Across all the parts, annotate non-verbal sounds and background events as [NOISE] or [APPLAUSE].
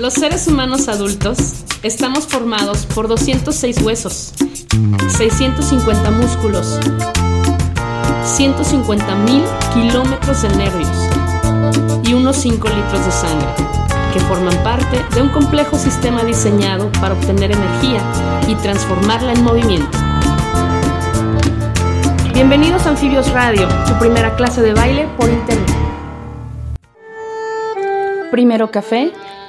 Los seres humanos adultos estamos formados por 206 huesos, 650 músculos, 150 mil kilómetros de nervios y unos 5 litros de sangre, que forman parte de un complejo sistema diseñado para obtener energía y transformarla en movimiento. Bienvenidos a Anfibios Radio, tu primera clase de baile por internet. Primero café,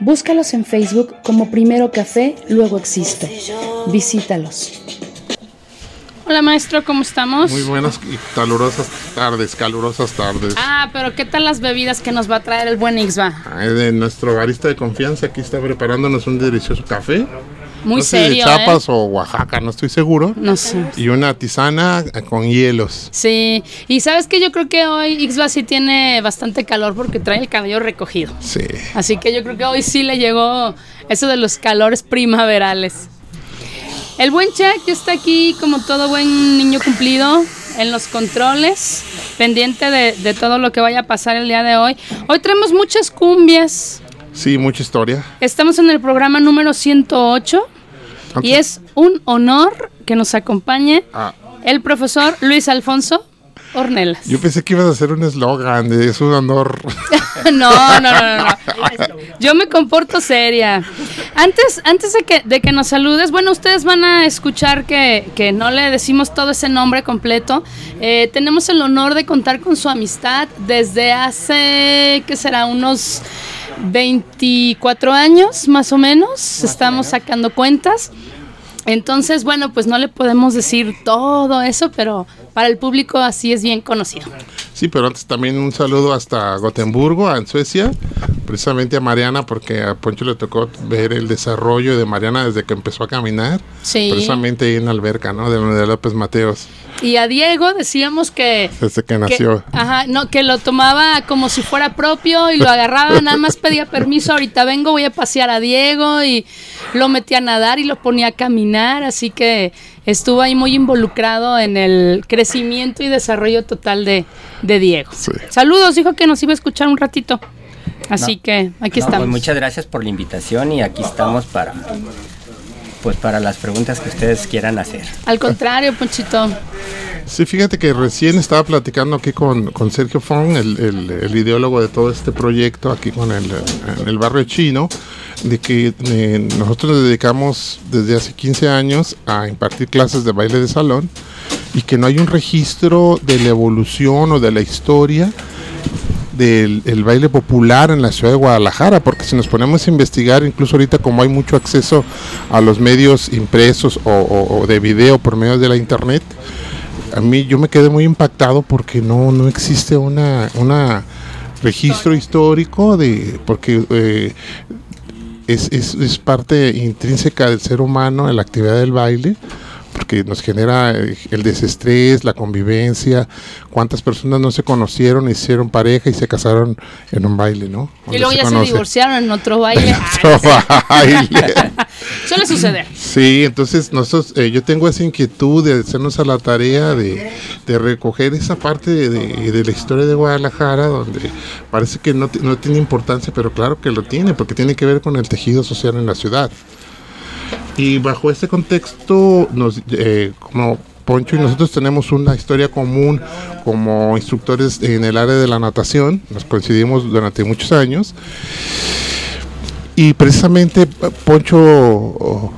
Búscalos en Facebook como Primero Café, luego Existo. Visítalos. Hola maestro, ¿cómo estamos? Muy buenas y calurosas tardes, calurosas tardes. Ah, pero ¿qué tal las bebidas que nos va a traer el buen Ixba? de nuestro barista de confianza aquí está preparándonos un delicioso café. Muy no sé, serio. de Chiapas ¿eh? o Oaxaca, no estoy seguro. No sé. Y una tisana con hielos. Sí, y sabes que yo creo que hoy Ixba sí tiene bastante calor porque trae el cabello recogido. Sí. Así que yo creo que hoy sí le llegó eso de los calores primaverales. El buen Chuck ya está aquí como todo buen niño cumplido en los controles, pendiente de, de todo lo que vaya a pasar el día de hoy. Hoy tenemos muchas cumbias. Sí, mucha historia. Estamos en el programa número 108 Ok. y es un honor que nos acompañe Ah, el profesor Luis Alfonso Ornelas. yo pensé que ibas a hacer un eslogan de es un honor. [LAUGHS] No, no, no, no, no. Yo me comporto seria. Antes, antes de que, de que nos saludes, bueno, ustedes van a escuchar que, que no le decimos todo ese nombre completo. Eh, tenemos el honor de contar con su amistad desde hace, ¿qué será? Unos 24 años, más o menos. Estamos sacando cuentas. Entonces, bueno, pues no le podemos decir todo eso, pero para el público así es bien conocido. Sí, pero antes también un saludo hasta Gotemburgo, en Suecia, precisamente a Mariana, porque a Poncho le tocó ver el desarrollo de Mariana desde que empezó a caminar, Sí. precisamente ahí en la alberca, ¿no? De, de López Mateos, Y a Diego decíamos que, desde que que- nació. ajá, no, que lo tomaba como si fuera propio y lo agarraba, nada más pedía permiso, ahorita vengo, voy a pasear a Diego y lo metía a nadar y lo ponía a caminar, así que estuvo ahí muy involucrado en el crecimiento y desarrollo total de, de Diego. Sí. Saludos, dijo que nos iba a escuchar un ratito. Así No. que aquí No, estamos. pues muchas gracias por la invitación y aquí estamos para pues para las preguntas que ustedes quieran hacer. Al contrario, Ponchito. Sí, fíjate que recién estaba platicando aquí con, con Sergio Fong, el, el- el ideólogo de todo este proyecto, aquí con el, en el barrio chino, de que eh, nosotros nos dedicamos desde hace 15 años a impartir clases de baile de salón y que no hay un registro de la evolución o de la historia del el baile popular en la ciudad de Guadalajara, porque si nos ponemos a investigar, incluso ahorita como hay mucho acceso a los medios impresos o, de video por medio de la internet, a mí yo me quedé muy impactado porque no, no existe una, una registro histórico de porque eh, es, es parte intrínseca del ser humano en la actividad del baile porque nos genera eh, el desestrés, la convivencia, cuántas personas no se conocieron, hicieron pareja y se casaron en un baile, ¿no? Y luego ya se divorciaron en otro baile. Otro baile. [LAUGHS] Suele suceder. Sí, entonces nosotros, eh, yo tengo esa inquietud de hacernos a la tarea de, de recoger esa parte de, de- de la historia de Guadalajara, donde parece que no, no tiene importancia, pero claro que lo tiene, porque tiene que ver con el tejido social en la ciudad. Y bajo este contexto, nos, eh, como Poncho y nosotros tenemos una historia común como instructores en el área de la natación, nos coincidimos durante muchos años. Y precisamente Poncho oh,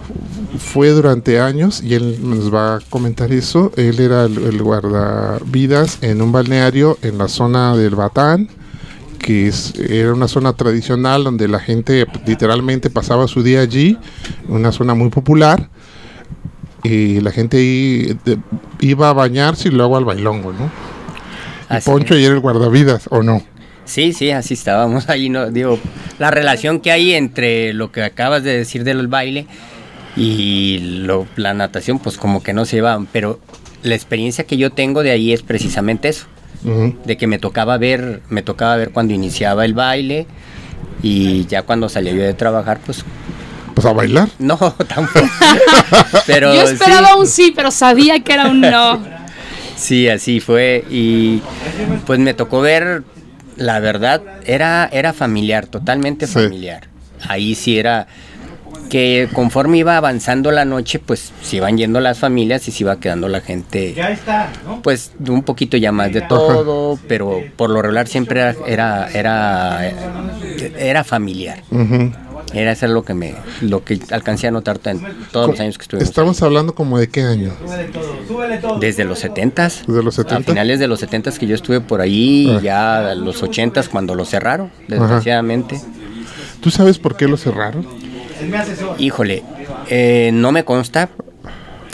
fue durante años, y él nos va a comentar eso, él era el guardavidas en un balneario en la zona del Batán, que es, era una zona tradicional donde la gente literalmente pasaba su día allí, una zona muy popular, y la gente de- iba a bañarse y luego al bailongo, ¿no? Y Así Poncho y era el guardavidas, ¿o no? Sí, sí, así estábamos ahí, no digo, la relación que hay entre lo que acabas de decir del baile y lo, la natación pues como que no se llevaban, pero la experiencia que yo tengo de ahí es precisamente eso, De que me tocaba ver, me tocaba ver cuando iniciaba el baile y ya cuando salía yo de trabajar pues Pues a bailar. [LAUGHS] no tampoco. [LAUGHS] pero Yo esperaba sí, un sí, pero sabía que era un no. sí, así fue y pues me tocó ver la verdad era era familiar, totalmente Sí. familiar. Ahí sí era que conforme iba avanzando la noche, pues se iban yendo las familias y se iba quedando la gente pues un poquito ya más de todo, pero por lo regular siempre era era era, era familiar. Era eso lo que me lo que alcancé a notar en todos los años que estuvimos. Estamos hablando como de qué año. Desde los 70s. Desde los A 70. finales de los 70s que yo estuve por ahí, Ah. y ya a los 80s cuando lo cerraron, desgraciadamente. ¿Tú sabes por qué lo cerraron? Híjole, eh, no me consta,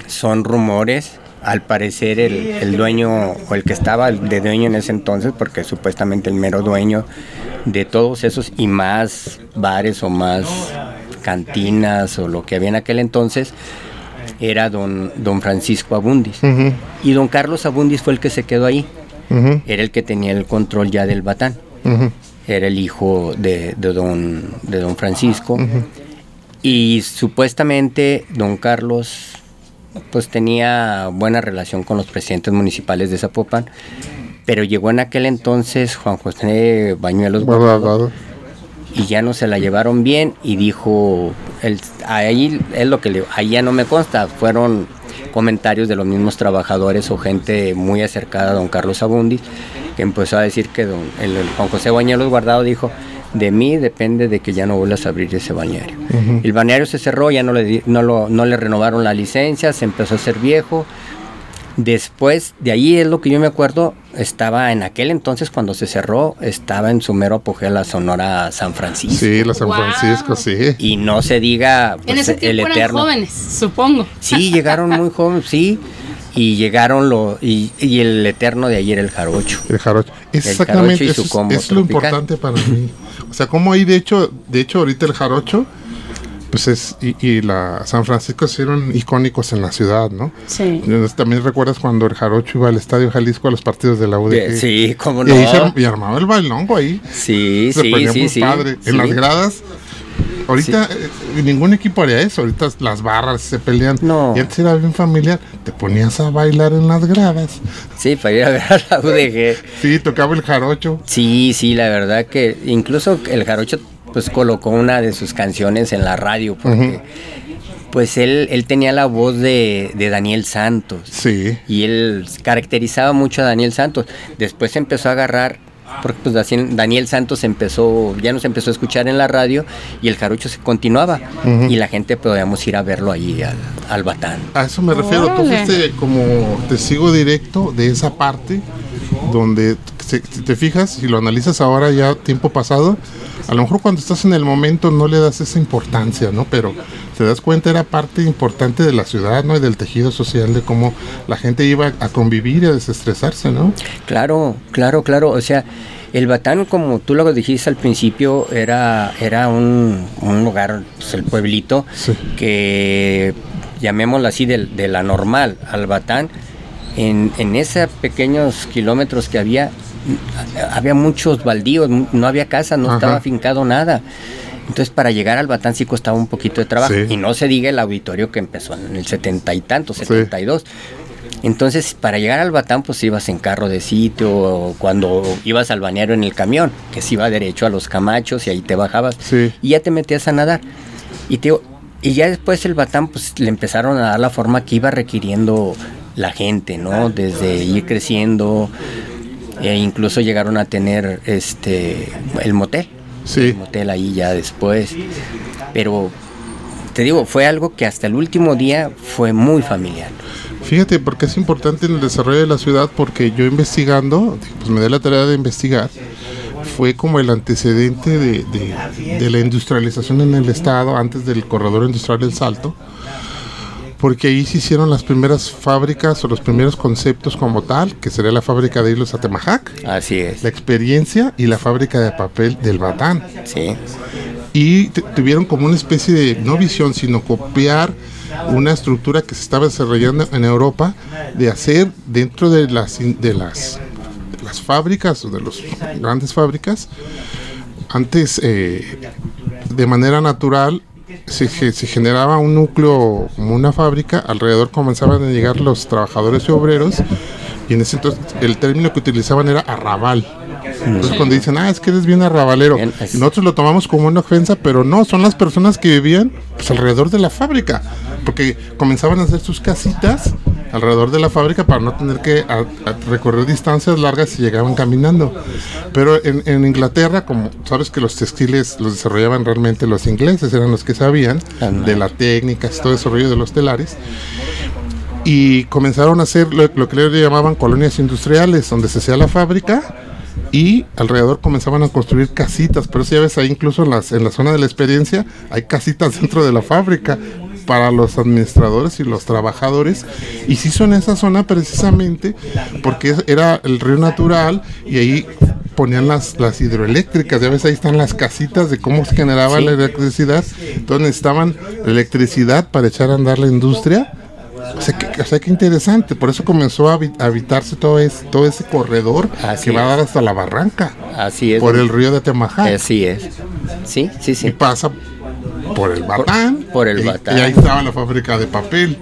son rumores. Al parecer el, el dueño o el que estaba de dueño en ese entonces, porque supuestamente el mero dueño de todos esos y más bares o más cantinas o lo que había en aquel entonces, era don, don Francisco Abundis. Y don Carlos Abundis fue el que se quedó ahí. Era el que tenía el control ya del batán. Era el hijo de, de don, de don Francisco. Y supuestamente don Carlos pues tenía buena relación con los presidentes municipales de Zapopan. Pero llegó en aquel entonces Juan José Bañuelos Guardado, y ya no se la llevaron bien y dijo, el, ahí es lo que le, ahí ya no me consta, fueron comentarios de los mismos trabajadores o gente muy acercada a don Carlos Abundi, que empezó a decir que don, el, el Juan José Bañuelos Guardado dijo, de mí depende de que ya no vuelvas a abrir ese balneario. El balneario se cerró, ya no le, di- no, lo- no le renovaron la licencia, se empezó a hacer viejo. Después, de ahí es lo que yo me acuerdo, estaba en aquel entonces cuando se cerró, estaba en su mero apogeo la Sonora San Francisco. Sí, la San Wow. Francisco, sí. Y no se diga En pues, ese el tiempo eran eterno. jóvenes, supongo. Sí, llegaron muy jóvenes, sí. Y llegaron lo y, y el eterno de ayer el jarocho. El jarocho. jarocho Exactamente, y eso su es, combo es lo tropical. importante para mí. O sea, como ahí de hecho, de hecho ahorita el jarocho, pues es, y, y la San Francisco se hicieron icónicos en la ciudad, ¿no? Sí. Entonces, También recuerdas cuando el jarocho iba al Estadio Jalisco a los partidos de la UDG. Sí, cómo Y, ahí no. se y armaba el bailongo ahí. Sí, se sí, ponía sí, muy sí. padre. Sí. En las gradas. Ahorita eh, ningún equipo haría eso. Ahorita las barras se pelean. No. Y antes era bien familiar. Te ponías a bailar en las gradas. Sí, para ir a ver a la UDG. Sí, tocaba el jarocho. Sí, sí, la verdad que incluso el jarocho pues colocó una de sus canciones en la radio porque pues él, él tenía la voz de, de Daniel Santos. Sí. y él caracterizaba mucho a Daniel Santos. Después empezó a agarrar, porque pues así Daniel Santos empezó, ya nos empezó a escuchar en la radio y el jarocho se continuaba y la gente podíamos ir a verlo allí al, al Batán. A eso me refiero. Tú Órale. fuiste como testigo directo de esa parte donde, se- si te fijas, si lo analizas ahora ya tiempo pasado, a lo mejor cuando estás en el momento no le das esa importancia, ¿no? Pero te das cuenta era parte importante de la ciudad, ¿no? Y del tejido social, de cómo la gente iba a convivir y a desestresarse, ¿no? Claro, claro, claro. O sea, el Batán, como tú lo dijiste al principio, era, era un, un lugar, pues, el pueblito, Sí. que llamémoslo así, de, de la normal al Batán, en, en esos pequeños kilómetros que había, había muchos baldíos, no había casa, no Ajá. estaba fincado nada. Entonces para llegar al Batán sí costaba un poquito de trabajo. Sí. Y no se diga el auditorio que empezó en el setenta y tanto, Sí. 72. Entonces, para llegar al Batán, pues ibas en carro de sitio, o cuando ibas al bañero en el camión, que se iba derecho a los camachos y ahí te bajabas Sí. y ya te metías a nadar. Y, te, y ya después el Batán, pues le empezaron a dar la forma que iba requiriendo la gente, ¿no? Desde ir creciendo, e incluso llegaron a tener este el motel. Sí. El motel ahí ya después. Pero te digo, fue algo que hasta el último día fue muy familiar. Fíjate, porque es importante en el desarrollo de la ciudad, porque yo investigando, pues me di la tarea de investigar, fue como el antecedente de, de- de la industrialización en el estado antes del corredor industrial del Salto, porque ahí se hicieron las primeras fábricas o los primeros conceptos como tal, que sería la fábrica de hilos Atemajac, Así es. la experiencia y la fábrica de papel del Batán. Sí. y tuvieron como una especie de, no visión, sino copiar una estructura que se estaba desarrollando en Europa de hacer dentro de las, de las, las fábricas o de las grandes fábricas, antes eh, de manera natural se, se, generaba un núcleo como una fábrica, alrededor comenzaban a llegar los trabajadores y obreros, y en ese entonces el término que utilizaban era arrabal. Entonces cuando dicen, ah, es que eres bien arrabalero, y nosotros lo tomamos como una ofensa, pero no, son las personas que vivían pues, alrededor de la fábrica, porque comenzaban a hacer sus casitas alrededor de la fábrica para no tener que recorrer distancias largas y llegaban caminando. Pero en, en, Inglaterra, como sabes que los textiles los desarrollaban realmente los ingleses, eran los que sabían de la técnica, todo el desarrollo de los telares. Y comenzaron a hacer lo, lo que le llamaban colonias industriales, donde se hacía la fábrica y alrededor comenzaban a construir casitas, pero si ya ves ahí incluso en, las, en la zona de la experiencia hay casitas [LAUGHS] dentro de la fábrica para los administradores y los trabajadores y se hizo en esa zona precisamente porque era el río natural y ahí ponían las, las hidroeléctricas, ya ves ahí están las casitas de cómo se generaba la electricidad, entonces necesitaban electricidad para echar a andar la industria o sea, que, interesante, por eso comenzó a habitarse todo, ese, todo ese corredor que va a dar hasta la barranca. Así es. Por el río de Temajá. Así es. Sí, sí, sí. Y pasa por el Batán. Por, el y, Batán. Y ahí estaba la fábrica de papel.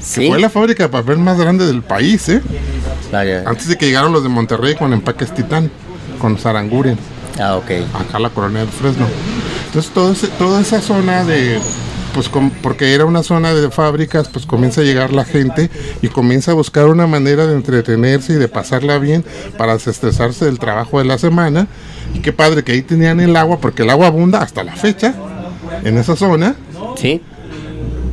Sí. fue la fábrica de papel más grande del país, ¿eh? Antes de que llegaron los de Monterrey con empaques Titán, con Saranguren. Ah, ok. Acá la colonia del Fresno. Entonces todo toda esa zona de pues porque era una zona de fábricas, pues comienza a llegar la gente y comienza a buscar una manera de entretenerse y de pasarla bien para desestresarse del trabajo de la semana. Y qué padre que ahí tenían el agua, porque el agua abunda hasta la fecha en esa zona. Sí.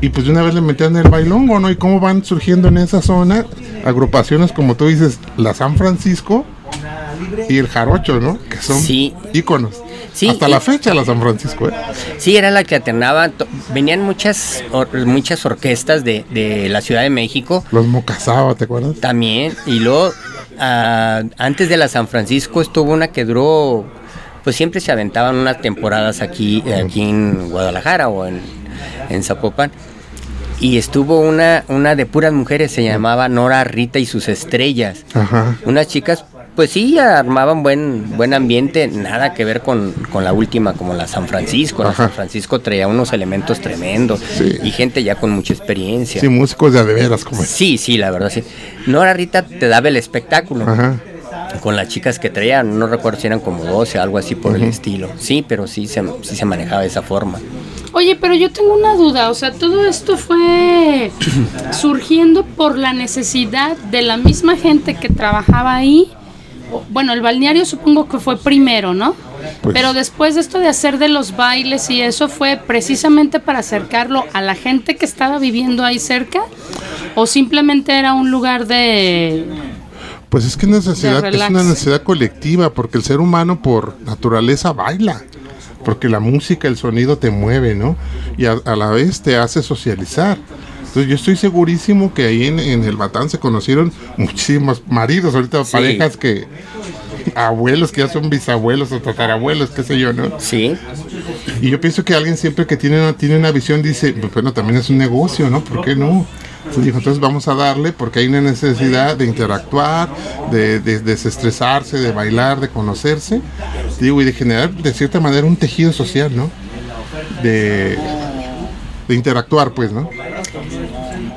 Y pues de una vez le metían el bailongo, ¿no? Y cómo van surgiendo en esa zona agrupaciones como tú dices, la San Francisco y el Jarocho, ¿no? Que son íconos. Hasta la fecha la San Francisco, ¿eh? Sí, era la que alternaba. Venían muchas muchas orquestas de, la Ciudad de México. Los Mocasaba, ¿te acuerdas? También. Y luego, ah, antes de la San Francisco estuvo una que duró, pues siempre se aventaban unas temporadas aquí, aquí en Guadalajara o en, en Zapopan y estuvo una, una de puras mujeres, se llamaba Nora Rita y sus estrellas. Ajá. Unas chicas pues sí, armaban buen, buen ambiente, nada que ver con, la última, como la San Francisco. La San Francisco traía unos elementos tremendos y gente ya con mucha experiencia. Sí, músicos de veras como Sí, sí, la verdad, sí. Nora Rita te daba el espectáculo. Con las chicas que traían, no recuerdo si eran como 12, algo así por el estilo. Sí, pero sí se, sí se manejaba de esa forma. Oye, pero yo tengo una duda, o sea, todo esto fue [CLEARS THROAT] surgiendo por la necesidad de la misma gente que trabajaba ahí bueno, el balneario supongo que fue primero, ¿no? Pues Pero después de esto de hacer de los bailes y eso fue precisamente para acercarlo a la gente que estaba viviendo ahí cerca o simplemente era un lugar de pues es que necesidad, es una necesidad colectiva porque el ser humano por naturaleza baila porque la música, el sonido te mueve, ¿no? Y a la vez te hace socializar. Entonces yo estoy segurísimo que ahí en, el Batán se conocieron muchísimos maridos, ahorita parejas que abuelos que ya son bisabuelos o tatarabuelos, qué sé yo, ¿no? Sí. Y yo pienso que alguien siempre que tiene una, tiene una visión dice, pues bueno, también es un negocio, ¿no? ¿Por qué no? dijo, entonces vamos a darle porque hay una necesidad de interactuar, de, de, desestresarse, de bailar, de conocerse, digo, y de generar de cierta manera un tejido social, ¿no? De, de interactuar, pues, ¿no?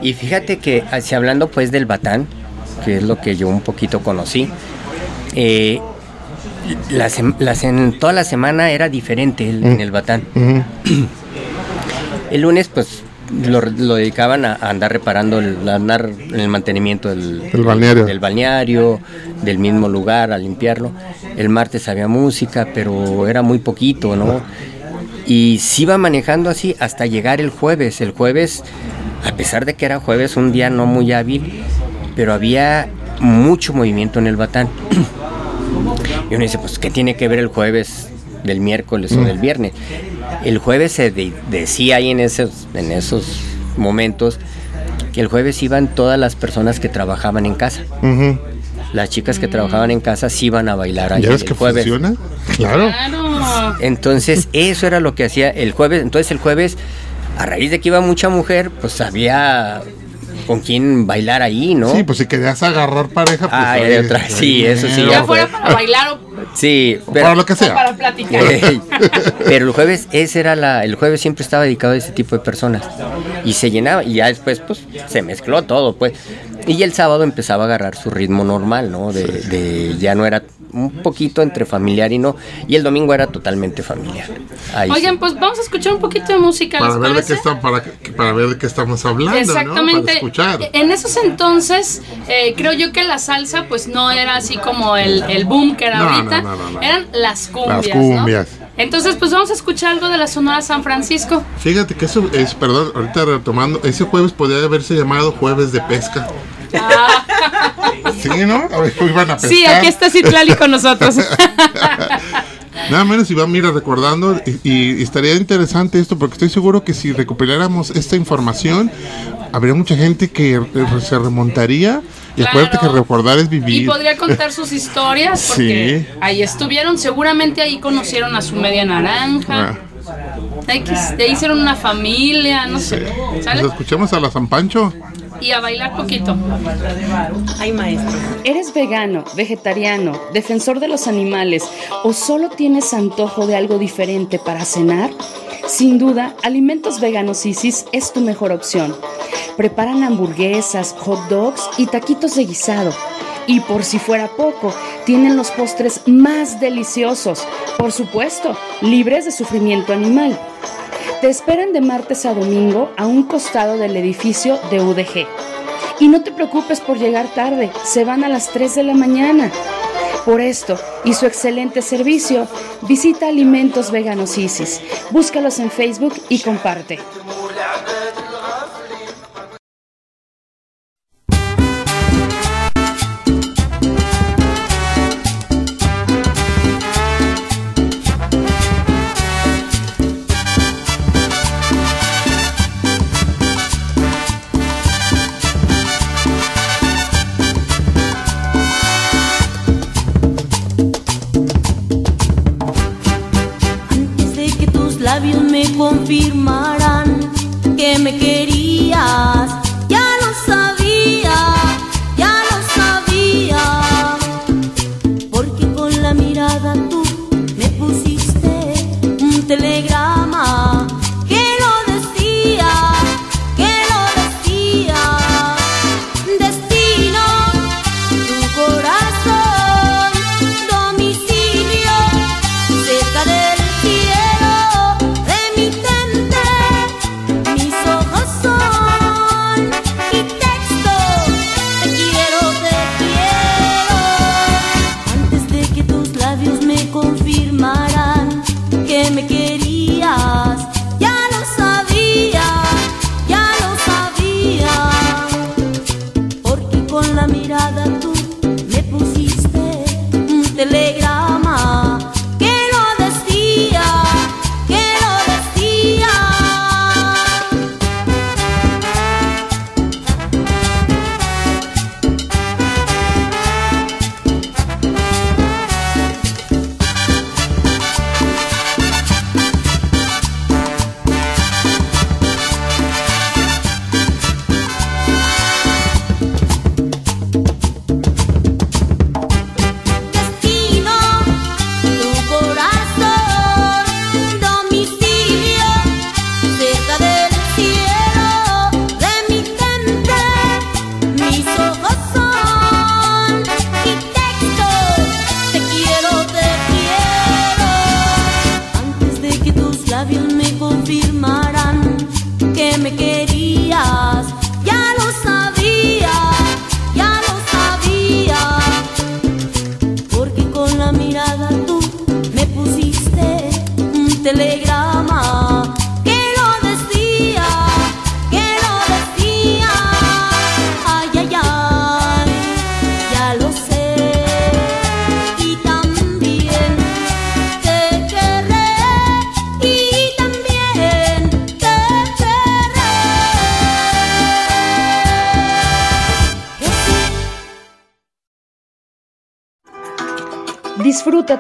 Y fíjate que, así hablando pues del batán, que es lo que yo un poquito conocí, eh, en toda la semana era diferente en mm. el batán. [CLEARS THROAT] el lunes pues lo, dedicaban a, andar reparando, el, andar en el mantenimiento del, balneario. del balneario, del mismo lugar, a limpiarlo. El martes había música, pero era muy poquito, ¿no? Y se iba manejando así hasta llegar el jueves. El jueves, a pesar de que era jueves, un día no muy hábil, pero había mucho movimiento en el batán. [CLEARS THROAT] y uno dice, pues, ¿qué tiene que ver el jueves del miércoles o del viernes? El jueves se decía ahí en esos, en esos momentos que el jueves iban todas las personas que trabajaban en casa. Las chicas que trabajaban en casa sí iban a bailar ahí ¿Ya ves que funciona? Claro. Entonces, eso era lo que hacía el jueves. Entonces, el jueves, a raíz de que iba mucha mujer, pues había con quién bailar ahí, ¿no? Sí, pues si querías agarrar pareja, pues. Ah, ahí- otra, sí, eso sí, Ya ya fuera fue. para bailar o Sí, o pero, para lo que o sea. para platicar. [LAUGHS] Pero el jueves, ese era la, el jueves siempre estaba dedicado a ese tipo de personas. Y se llenaba, y ya después, pues, se mezcló todo, pues. Y el sábado empezaba a agarrar su ritmo normal, ¿no? De, de ya no era un poquito entre familiar y no. Y el domingo era totalmente familiar. Ahí sí. Oigan, pues vamos a escuchar un poquito de música, ¿les Para ver, de qué está, para, que- para ver de qué estamos hablando, Exactamente. ¿no? Para escuchar. En esos entonces, eh, creo yo que la salsa, pues no era así como el, el boom que era No, ahorita. no, no, no, no. Eran las cumbias. Las cumbias. ¿no? Entonces, pues vamos a escuchar algo de la Sonora San Francisco. Fíjate que eso es, perdón, ahorita retomando, ese jueves podría haberse llamado jueves de pesca. [LAUGHS] Sí, ¿no? A ver, iban a. Sí, aquí está Citlali con nosotros. [LAUGHS] Nada menos iba, mira, recordando, y, y estaría interesante esto, porque estoy seguro que si recuperáramos esta información, habría mucha gente que se remontaría. Y Claro. acuérdate que recordar es y vivir. podría contar sus historias porque Sí. ahí estuvieron. Seguramente ahí conocieron a su media naranja. Ah, de ahí hicieron una familia, no sé. ¿Sale? pues escuchemos a la San Pancho. Y a bailar poquito. Ay, maestro. ¿Eres vegano, vegetariano, defensor de los animales o solo tienes antojo de algo diferente para cenar? Sin duda, Alimentos Veganos Isis es tu mejor opción. Preparan hamburguesas, hot dogs y taquitos de guisado. Y por si fuera poco, tienen los postres más deliciosos, por supuesto, libres de sufrimiento animal. Te esperan de martes a domingo a un costado del edificio de UDG. Y no te preocupes por llegar tarde, se van a las 3 de la mañana. Por esto y su excelente servicio, visita Alimentos Veganos Isis. Búscalos en Facebook y comparte.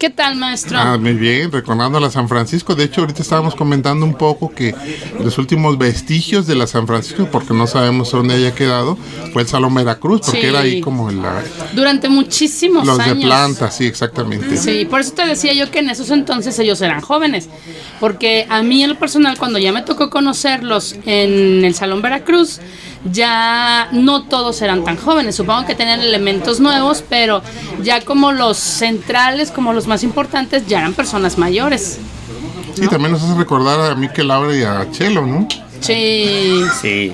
¿Qué tal, maestro? Ah, muy bien, recordando la San Francisco. De hecho, ahorita estábamos comentando un poco que los últimos vestigios de la San Francisco, porque no sabemos dónde haya quedado, fue el Salón Veracruz, porque Sí. era ahí como la, Durante muchísimos los de años. planta, sí, exactamente. Sí, por eso te decía yo que en esos entonces ellos eran jóvenes. Porque a mí en lo personal, cuando ya me tocó conocerlos en el Salón Veracruz, ya no todos eran tan jóvenes. Supongo que tenían elementos nuevos, pero ya como los centrales, como los más importantes, ya eran personas mayores. Sí, también nos hace recordar a Miquel Laura y a Chelo, ¿no? Sí. Sí,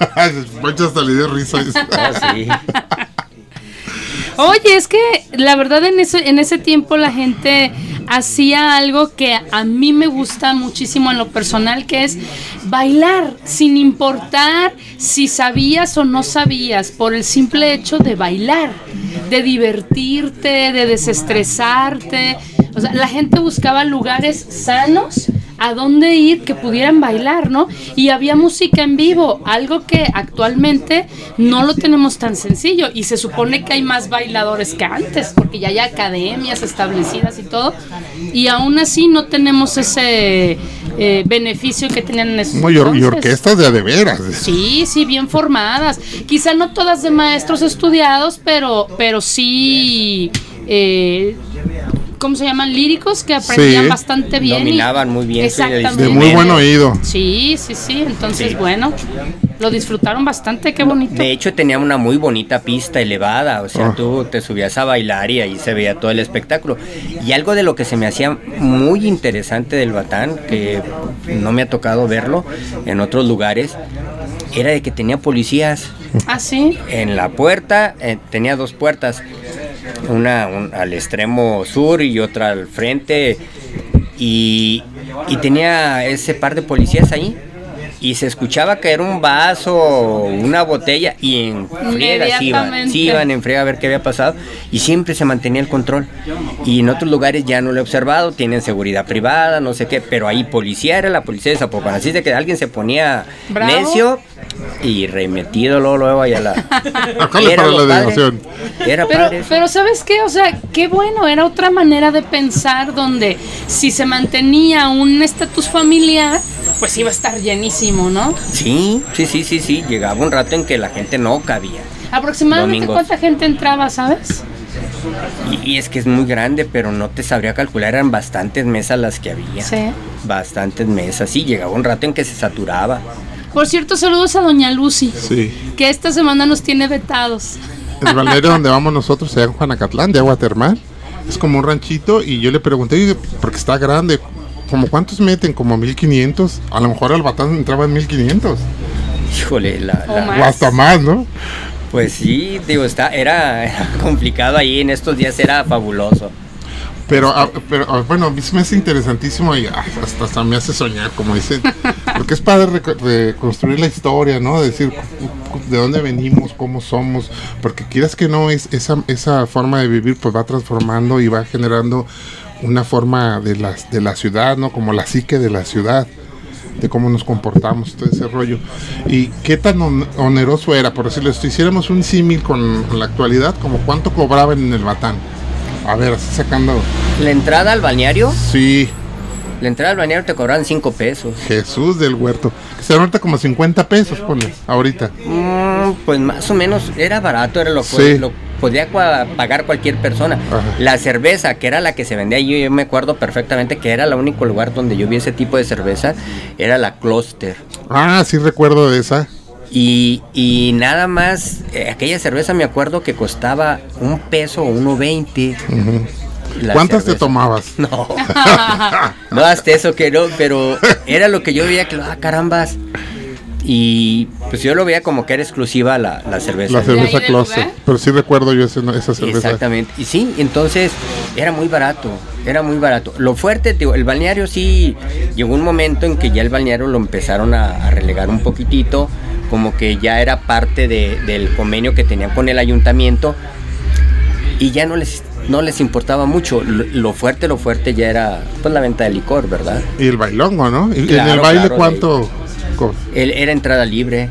[LAUGHS] Poncho hasta le dio risa. oh, [LAUGHS] sí. Oye, es que la verdad en ese, en ese tiempo la gente hacía algo que a mí me gusta muchísimo en lo personal, que es bailar, sin importar si sabías o no sabías, por el simple hecho de bailar, de divertirte, de desestresarte. O sea, la gente buscaba lugares sanos a dónde ir que pudieran bailar, ¿no? Y había música en vivo, algo que actualmente no lo tenemos tan sencillo y se supone que hay más bailadores que antes, porque ya hay academias establecidas y todo, y aún así no tenemos ese eh, beneficio que tenían en esos No, y, or- y entonces. orquestas de de veras. Sí, sí, bien formadas. Quizá no todas de maestros estudiados, pero, pero sí, eh, ¿cómo se llaman? Líricos que aprendían Sí. bastante bien. y- Dominaban muy bien Exactamente. De muy buen oído. Sí, sí, sí. Entonces, Sí. bueno, lo disfrutaron bastante, qué bonito. De hecho, tenía una muy bonita pista elevada, o sea, Ah. tú te subías a bailar y ahí se veía todo el espectáculo. Y algo de lo que se me hacía muy interesante del Batán, que no me ha tocado verlo en otros lugares, era de que tenía policías Ah, sí. en la puerta, eh, tenía dos puertas, una un- al extremo sur y otra al frente, y, y tenía ese par de policías ahí. Y se escuchaba caer un vaso, una botella, y en friega se iban, se iban en friega a ver qué había pasado, y siempre se mantenía el control. Y en otros lugares ya no lo he observado, tienen seguridad privada, no sé qué, pero ahí policía era la policía de Zapopan, así de que alguien se ponía Bravo. necio y remetido luego, luego ahí a la... [LAUGHS] Acá para lo la diversión. Era Pero, padre pero ¿sabes qué? O sea, qué bueno, era otra manera de pensar donde si se mantenía un estatus familiar, pues iba a estar llenísimo, ¿no? Sí, sí, sí, sí, sí. Llegaba un rato en que la gente no cabía. Aproximadamente Domingos. cuánta gente entraba, ¿sabes? Y, y es que es muy grande, pero no te sabría calcular. Eran bastantes mesas las que había. Sí. Bastantes mesas. Sí, llegaba un rato en que se saturaba. Por cierto, saludos a Doña Lucy, Sí. que esta semana nos tiene vetados. El balneario [LAUGHS] donde vamos nosotros, allá en Juanacatlán, de agua termal. Es como un ranchito y yo le pregunté, "Oye, porque está grande, ¿como cuántos meten? Como 1500. A lo mejor el batán entraba en 1500. Híjole, la, O más. O hasta más, ¿no? pues sí, digo, está, era, era complicado ahí. En estos días era fabuloso. Pero, pero bueno, a mí se me hace interesantísimo y hasta, hasta me hace soñar, como dicen. [LAUGHS] Porque es padre reco- reconstruir la historia, ¿no? Decir de dónde venimos, cómo somos. Porque quieras que no, es, esa, esa forma de vivir pues va transformando y va generando una forma de la, de la ciudad, ¿no? Como la psique de la ciudad de cómo nos comportamos, todo ese rollo. Y qué tan on- oneroso era, por decirlo, si hiciéramos un símil con, con la actualidad, como cuánto cobraban en el Batán. A ver, así sacando. La entrada al balneario, Sí, la entrada al balneario te cobraban 5 pesos. Jesús del huerto. Se ahorita como 50 pesos, ponle, ahorita. Mm, pues más o menos era barato, era lo, Sí. lo podía cua- pagar cualquier persona. Ajá. La cerveza, que era la que se vendía, yo, yo me acuerdo perfectamente que era el único lugar donde yo vi ese tipo de cerveza, era la Cluster. Ah, sí recuerdo de esa. Y, y nada más, eh, aquella cerveza me acuerdo que costaba un peso o uno veinte. Ujú. la ¿Cuántas te tomabas? [LAUGHS] No, [LAUGHS] no hasta eso que no, pero era lo que yo veía que, ah, carambas. Y pues yo lo veía como que era exclusiva la, la cerveza. La cerveza Closet. Pero sí recuerdo yo ese- esa cerveza. Exactamente. Y sí, entonces Era muy barato, era muy barato. Lo fuerte, digo, el balneario sí llegó un momento en que ya el balneario lo empezaron a, a relegar un poquitito, como que ya era parte de- del convenio que tenían con el ayuntamiento y ya no les no les importaba mucho. Lo, lo fuerte, lo fuerte ya era pues la venta de licor, ¿verdad? Y el bailongo, ¿no? Y en el baile, claro, ¿cuánto? El- era entrada libre,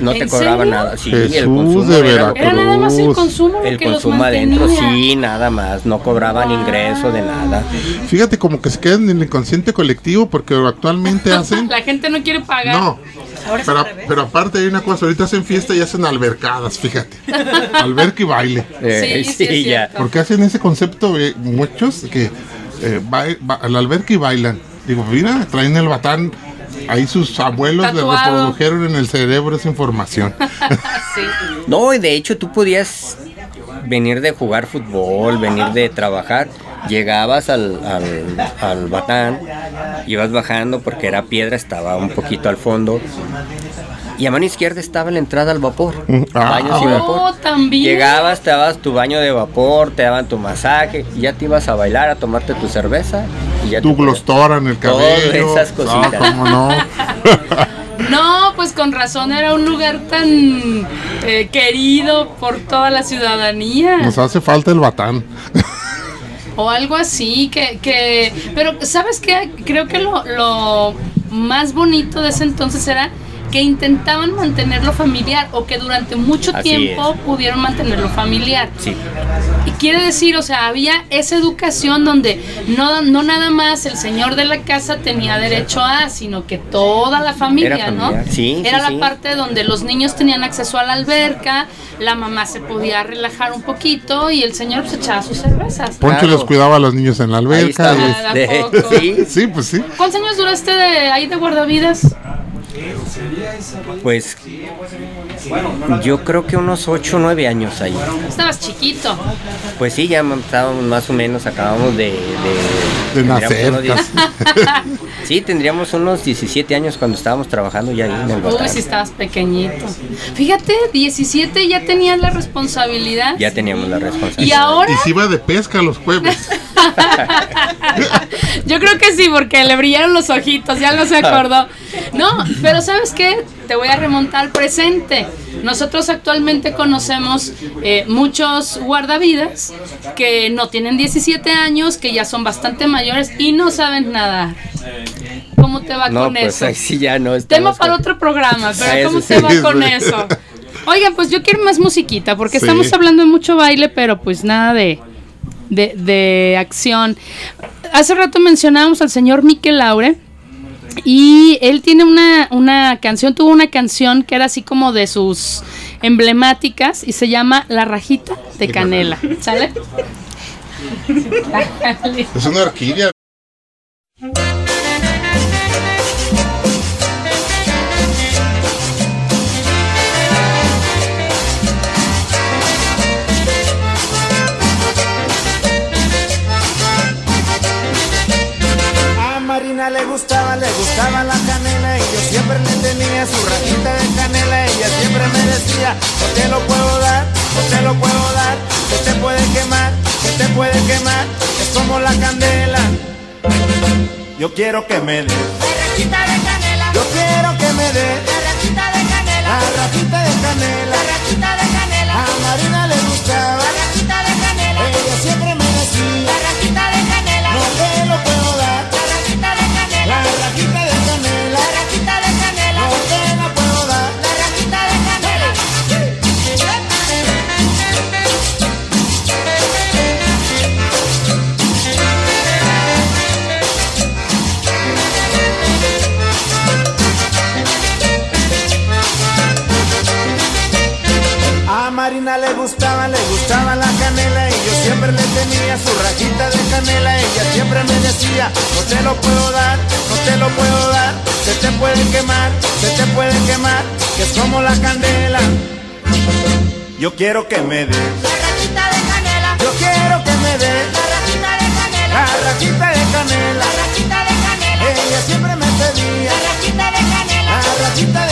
no te ¿En cobraba serio? nada. Sí, Jesús el consumo de era- Veracruz. Era nada más el consumo lo el que los consumo adentro, sí, nada más, no cobraban Wow. ingreso de nada. Fíjate como que se quedan en el inconsciente colectivo porque actualmente [LAUGHS] hacen... La gente no quiere pagar. No, Ahora pero, al pero aparte hay una cosa, ahorita hacen fiesta y hacen albercadas, fíjate. [LAUGHS] Alberca y baile. Eh, Sí, sí, ya. Porque hacen ese concepto eh, muchos que eh, va, va a la alberca y bailan. Digo, mira, traen el batán. Ahí sus abuelos le reprodujeron en el cerebro esa información. [LAUGHS] Sí. No, y de hecho tú podías venir de jugar fútbol, venir de trabajar, llegabas al, al, al batán, ibas bajando porque era piedra, estaba un poquito al fondo. Y a mano izquierda estaba la entrada al vapor. Mm, ah. Baños y Oh, también. Llegabas, te dabas tu baño de vapor, te daban tu masaje, y ya te ibas a bailar, a tomarte tu cerveza. Podías- glostora en el Todas cabello. esas cositas. Ah, ¿cómo no? [LAUGHS] [LAUGHS] No, pues con razón era un lugar tan eh, querido por toda la ciudadanía. Nos hace falta el batán. O algo así, que, que... Pero, ¿sabes qué? Creo que lo, lo más bonito de ese entonces era que intentaban mantenerlo familiar o que durante mucho Así tiempo es. pudieron mantenerlo familiar. Sí. Y quiere decir, o sea, había esa educación donde no, no nada más el señor de la casa tenía derecho a, sino que toda la familia, Era ¿no? sí, Era sí, la sí. parte donde los niños tenían acceso a la alberca, la mamá se podía relajar un poquito y el señor se echaba sus cervezas. Poncho Claro. les cuidaba a los niños en la Ahí alberca. estamos. ¿A De- poco? [LAUGHS] sí, y- Sí, pues sí. ¿Cuántos años duraste de ahí de guardavidas? Pues yo creo que unos 8 o 9 años ahí. Estabas chiquito. Pues sí, ya estábamos más o menos, acabamos de... De, De nacer, [LAUGHS] Sí, tendríamos unos 17 años cuando estábamos trabajando ya ahí en el Uy, si estabas pequeñito. Fíjate, 17 ya tenías la responsabilidad. Ya teníamos la responsabilidad. Y ahora, Y se iba de pesca los jueves. [LAUGHS] yo creo que sí, porque le brillaron los ojitos, ya no se acordó. No, pero ¿sabes qué? Te voy a remontar al presente. Nosotros actualmente conocemos eh, muchos guardavidas que no tienen 17 años, que ya son bastante mayores y no saben nadar. ¿Cómo te va No, con pues eso? ahí sí ya no Tema para con- otro programa, Ah, pero eso ¿cómo te va con [LAUGHS] eso? Oigan, pues yo quiero más musiquita, porque Sí. estamos hablando de mucho baile, pero pues nada de, de, de acción. Hace rato mencionábamos al señor Miquel Laure. Y él tiene una, una canción, tuvo una canción que era así como de sus emblemáticas y se llama La rajita de canela. ¿Sale? Es una orquídea. Le gustaba, le gustaba la canela. Y yo siempre le tenía su rajita de canela. Ella siempre me decía, no te lo puedo dar, no te lo puedo dar, se te puede quemar, se te puede quemar, es como la candela. Yo quiero que me dé, rajita de canela, yo quiero que me dé la rajita de canela, la rajita de canela. la rajita de canela, A Marina gustaba, le gustaba la canela y yo siempre le tenía su rajita de canela. Ella siempre me decía, no te lo puedo dar, no te lo puedo dar, se te puede quemar, se te puede quemar, que es como la candela. Yo quiero que me dé, La rajita de canela, yo quiero que me dé la rajita de canela, la rajita de canela. la rajita de canela, Ella siempre me pedía la rajita de canela, la rajita de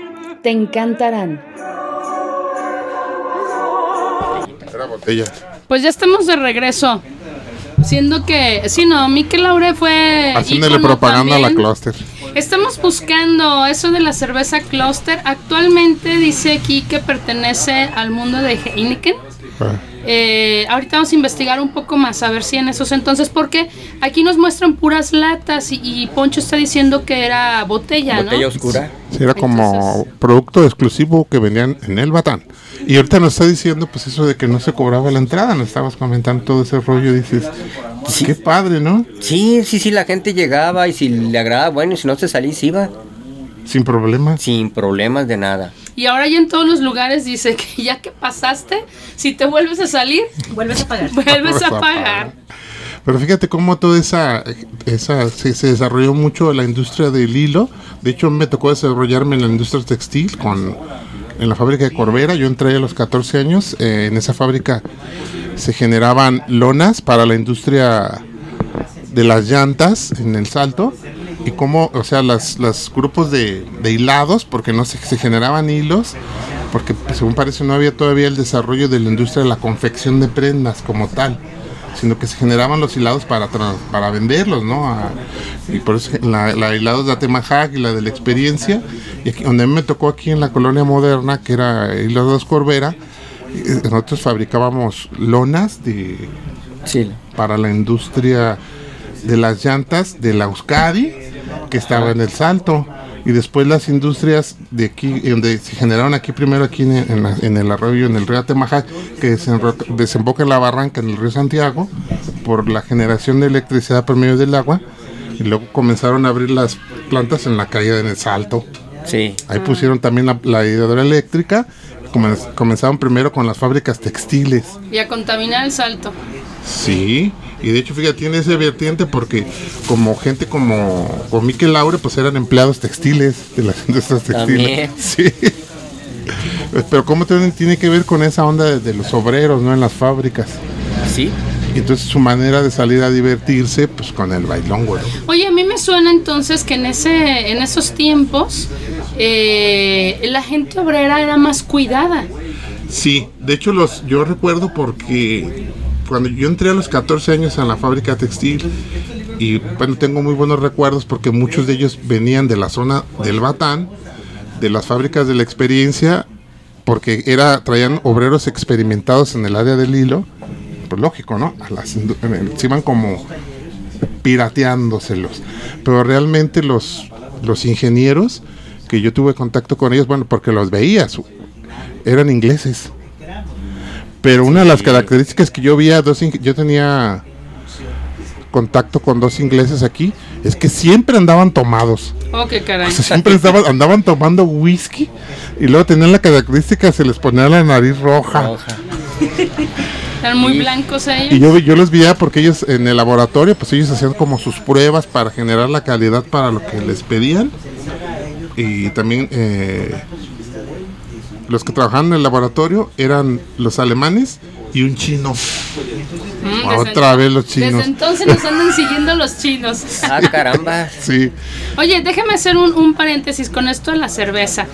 Te encantarán. Pues ya estamos de regreso. Siendo que, sí, no, Miquel Laure fue. Haciéndole propaganda a la cluster. Estamos buscando eso de la cerveza Cluster. Actualmente dice aquí que pertenece al mundo de Heineken. Ah, Eh, ahorita vamos a investigar un poco más, a ver si en esos entonces, porque aquí nos muestran puras latas y, y Poncho está diciendo que era botella, Botella ¿no? oscura. Sí, era como Entonces- producto exclusivo que vendían en el Batán. Y ahorita nos está diciendo, pues eso de que no se cobraba la entrada, nos estabas comentando todo ese rollo, dices, Sí. qué padre, ¿no? Sí, sí, sí, la gente llegaba y si le agradaba, bueno, y si no se salía, se iba. Sin problemas. Sin problemas de nada. Y ahora ya en todos los lugares dice que [LAUGHS] ya que pasaste, si te vuelves a salir, Vuelves a pagar. [LAUGHS] vuelves a pagar. Pero fíjate cómo toda esa, esa se, se desarrolló mucho la industria del hilo. De hecho, me tocó desarrollarme en la industria textil con en la fábrica de Corbera. Yo entré a los 14 años. eh, en esa fábrica se generaban lonas para la industria de las llantas en el salto y cómo, o sea, las, los grupos de, de hilados, porque no se, se generaban hilos, porque pues, según parece no había todavía el desarrollo de la industria de la confección de prendas como tal, sino que se generaban los hilados para, para venderlos, ¿no? A- y por eso la, la hilados de Atemajac y la de la experiencia, y aquí, donde a mí me tocó aquí en la colonia moderna, que era Hilados Corbera, eh, nosotros fabricábamos lonas de, para la industria de las llantas de la Euskadi, que estaba en el Salto. Y después las industrias de aquí, donde se generaron aquí primero, aquí en, en la- en el arroyo, en el río Atemajac, que desemboca en la barranca, en el río Santiago, por la generación de electricidad por medio del agua. Y luego comenzaron a abrir las plantas en la calle en el Salto. Sí. Ahí pusieron también la, la hidroeléctrica. Comen- Comenzaron primero con las fábricas textiles. Y a contaminar el salto. Sí, y de hecho, fíjate, tiene ese vertiente porque como gente como, como Miquel Laure, pues eran empleados textiles de las industrias textiles. También. [LAUGHS] Sí. Pero cómo tiene, tiene que ver con esa onda de, de los obreros, ¿no? En las fábricas. Sí. Y entonces su manera de salir a divertirse, pues con el bailongo, ¿no? Oye, a mí me suena entonces que en ese, en esos tiempos eh, la gente obrera era más cuidada. Sí, de hecho los, yo recuerdo porque cuando yo entré a los 14 años en la fábrica textil y bueno, tengo muy buenos recuerdos porque muchos de ellos venían de la zona del Batán, de las fábricas de la experiencia, porque era traían obreros experimentados en el área del hilo, pues lógico, ¿no? A las, el- se iban como pirateándoselos, pero realmente los, los ingenieros que yo tuve contacto con ellos, bueno, porque los veía, su- eran ingleses. Pero una de las características que yo vi a dos, yo tenía contacto con dos ingleses aquí, es que siempre andaban tomados. Oh, qué caray. O sea, siempre estaban, andaban tomando whisky y luego tenían la característica, se les ponía la nariz roja. Roja. Eran muy blancos ellos. Y yo, yo los veía porque ellos en el laboratorio, pues ellos hacían como sus pruebas para generar la calidad para lo que les pedían. Y también eh, los que trabajaban en el laboratorio eran los alemanes y un chino. Mm, desde Otra vez los Desde chinos. entonces nos andan [LAUGHS] siguiendo los chinos. Ah, caramba. Sí. Oye, déjame hacer un, un paréntesis con esto de la cerveza.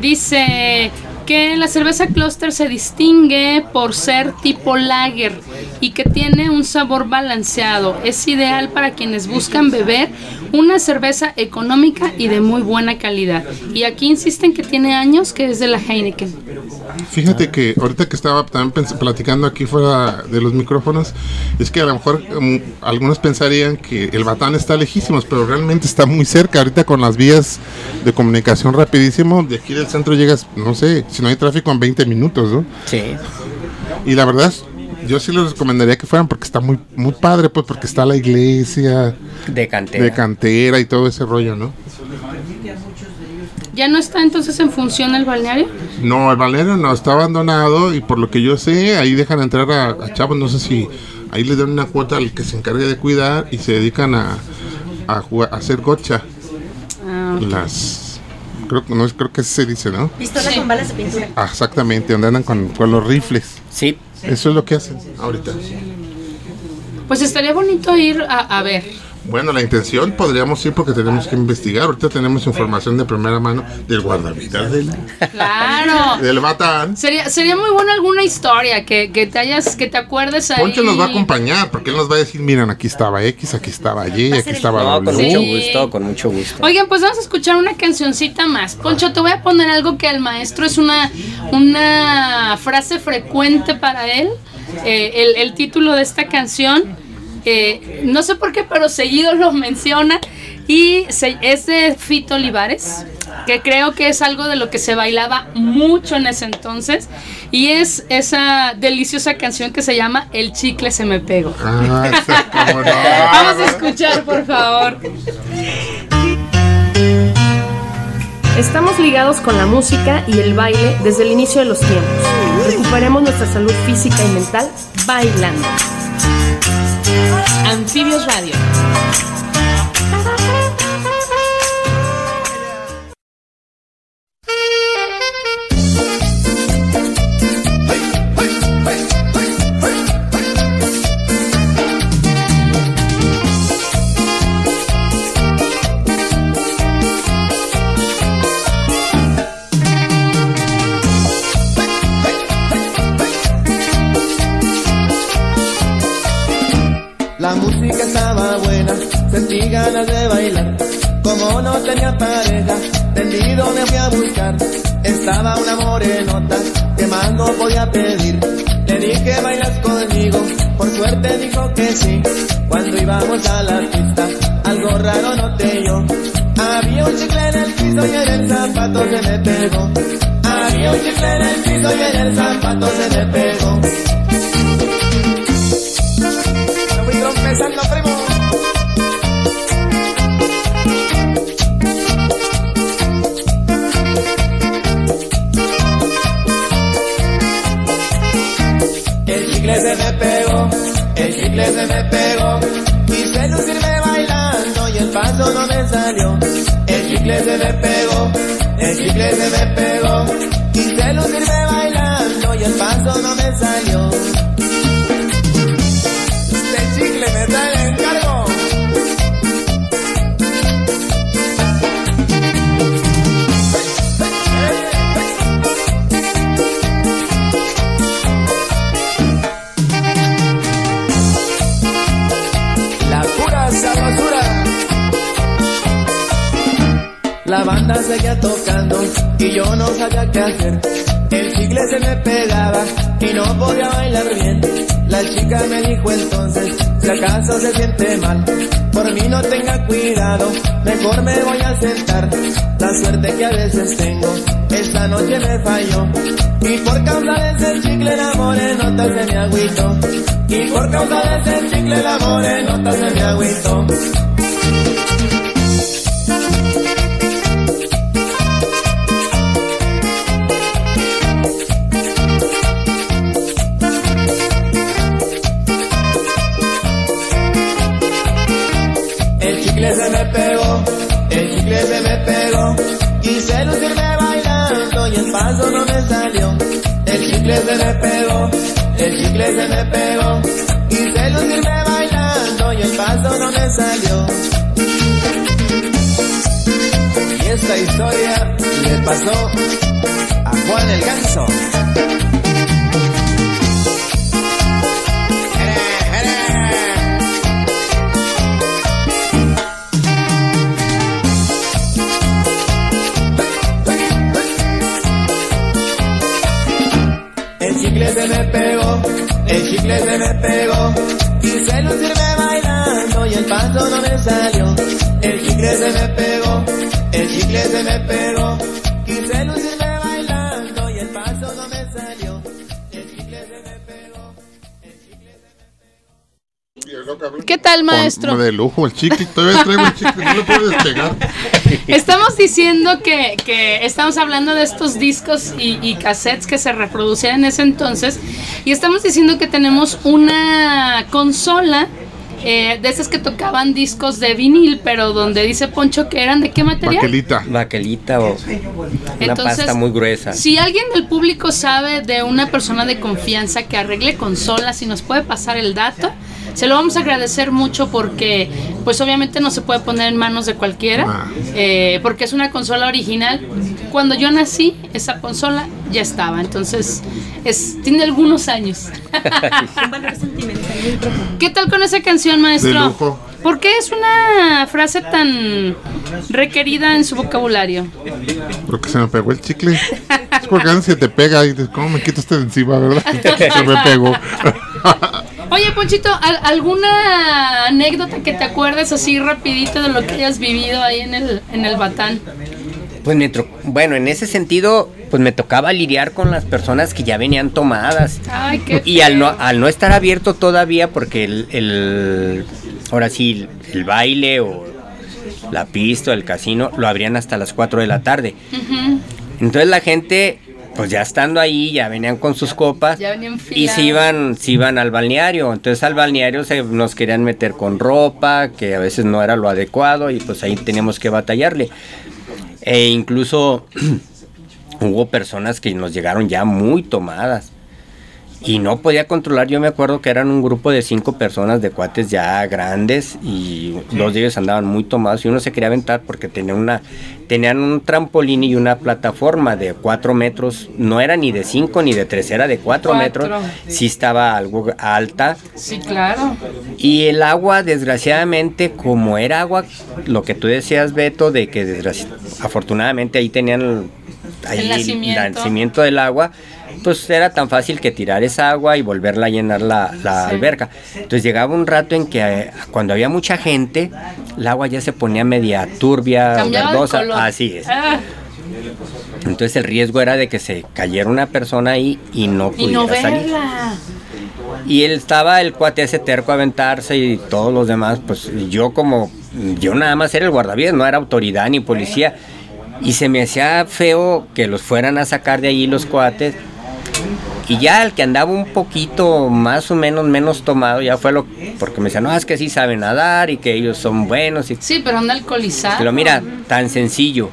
Dice que la cerveza Cluster se distingue por ser tipo lager y que tiene un sabor balanceado. Es ideal para quienes buscan beber una cerveza económica y de muy buena calidad. Y aquí insisten que tiene años que es de la Heineken. Fíjate que ahorita que estaba también platicando aquí fuera de los micrófonos, es que a lo mejor mm, algunos pensarían que el Batán está lejísimos, pero realmente está muy cerca. Ahorita con las vías de comunicación rapidísimo, de aquí del centro llegas, no sé, si no hay tráfico en 20 minutos, ¿no? Sí. Y la verdad, yo sí les recomendaría que fueran porque está muy, muy padre, pues porque está la iglesia De cantera. de cantera y todo ese rollo, ¿no? ¿Ya no está entonces en función el balneario? No, el balneario no, está abandonado y por lo que yo sé, ahí dejan entrar a, a chavos, no sé si ahí les dan una cuota al que se encargue de cuidar y se dedican a, a, jugar- a hacer gocha. Ah, Las... Creo, que- no, creo que así se dice, ¿no? Pistola con balas de pintura. Ah, exactamente, donde andan con, con los rifles. Sí, Eso es lo que hacen ahorita. Pues estaría bonito ir a, a ver. Bueno, la intención podríamos ir porque tenemos que investigar. Ahorita tenemos información de primera mano del guardavidas del, Claro. [LAUGHS] del Batán. Sería, sería muy buena alguna historia que, que te hayas, que te acuerdes ahí. Poncho nos va a acompañar porque él nos va a decir, miren, aquí estaba X, aquí estaba Y, aquí estaba no, con W. mucho gusto, con mucho gusto. Oigan, pues vamos a escuchar una cancioncita más. Poncho, te voy a poner algo que al maestro es una, una frase frecuente para él. Eh, el, el título de esta canción, eh, no sé por qué, pero seguido lo menciona. Y se- es de Fito Olivares, que creo que es algo de lo que se bailaba mucho en ese entonces. Y es esa deliciosa canción que se llama El chicle se me pegó. Ah. [LAUGHS] Vamos a escuchar, por favor. Estamos ligados con la música y el baile desde el inicio de los tiempos. Recuperemos nuestra salud física y mental bailando. Anfibios Radio. No podía pedir. Le dije bailas conmigo, por suerte dijo que sí. Cuando íbamos a la pista, algo raro noté yo. Había un chicle en el piso y en el zapato se me pegó. Había un chicle en el piso y en el zapato se me pegó. Y yo no sabía qué hacer. El chicle se me pegaba y no podía bailar bien. La chica me dijo entonces, si acaso se siente mal, por mí no tenga cuidado, mejor me voy a sentar. La suerte que a veces tengo, esta noche me falló. Y por causa de ese chicle la morenota se me agüitó. Y por causa de ese chicle la morenota se me agüitó. Esta historia le pasó a Juan el Ganso. El chicle se me pegó, el chicle se me pegó. Quise lucirme bailando y el paso no me salió. ¿Qué tal, maestro? de lujo, el chicle. Todavía traigo el chicle, no lo puedo despegar. [LAUGHS] Estamos diciendo que, que estamos hablando de estos discos y, y cassettes que se reproducían en ese entonces. Y estamos diciendo que tenemos una consola eh, de esas que tocaban discos de vinil, pero donde dice Poncho que eran de qué material. Baquelita. Baquelita o una Entonces, pasta muy gruesa. Si alguien del público sabe de una persona de confianza que arregle consolas y nos puede pasar el dato, se lo vamos a agradecer mucho porque, pues obviamente no se puede poner en manos de cualquiera, Ah. eh, porque es una consola original. Cuando yo nací, esa consola ya estaba, entonces es, tiene algunos años. [LAUGHS] Un valor sentimental muy profundo. ¿Qué tal con esa canción, maestro? De lujo. ¿Por qué es una frase tan requerida en su vocabulario? Porque se me pegó el chicle. Es porque a veces se te pega y dices, ¿cómo me quito este de encima, verdad? [LAUGHS] Se me pegó. [LAUGHS] Oye, Ponchito, ¿al- ¿alguna anécdota que te acuerdes así rapidito de lo que hayas vivido ahí en el, en el Batán? Pues me bueno, en ese sentido, pues me tocaba lidiar con las personas que ya venían tomadas. Ay, qué Y al no, al no estar abierto todavía, porque el, el- ahora sí, el baile o la pista o el casino lo abrían hasta las 4 de la tarde. Entonces la gente, pues ya estando ahí, ya venían con sus copas Ya venían y se iban, se iban al balneario. Entonces al balneario se nos querían meter con ropa, que a veces no era lo adecuado y pues ahí teníamos que batallarle. E incluso [CLEARS THROAT] hubo personas que nos llegaron ya muy tomadas. Y no podía controlar, yo me acuerdo que eran un grupo de cinco personas de cuates ya grandes y dos de ellos andaban muy tomados y uno se quería aventar porque tenía una, tenían un trampolín y una plataforma de cuatro metros, no era ni de cinco ni de tres, era de cuatro, Cuatro. metros, sí estaba algo alta Sí, claro. y el agua, desgraciadamente, como era agua, lo que tú decías, Beto, de que desgraci- afortunadamente ahí tenían ahí El nacimiento. nacimiento del agua, pues era tan fácil que tirar esa agua y volverla a llenar la, alberca. Entonces llegaba un rato en que eh, cuando había mucha gente, el agua ya se ponía media turbia, verdosa. Así es. Ah, Entonces el riesgo era de que se cayera una persona ahí y no y pudiera no salir. Y él estaba el cuate ese terco a aventarse y todos los demás, pues yo como, yo nada más era el guardavidas, no era autoridad ni policía. Y se me hacía feo que los fueran a sacar de allí los cuates. Y ya el que andaba un poquito más o menos menos tomado, ya fue lo, porque me decían, no, es que sí saben nadar y que ellos son buenos. Y, Sí, pero anda alcoholizado. pero mira, tan sencillo.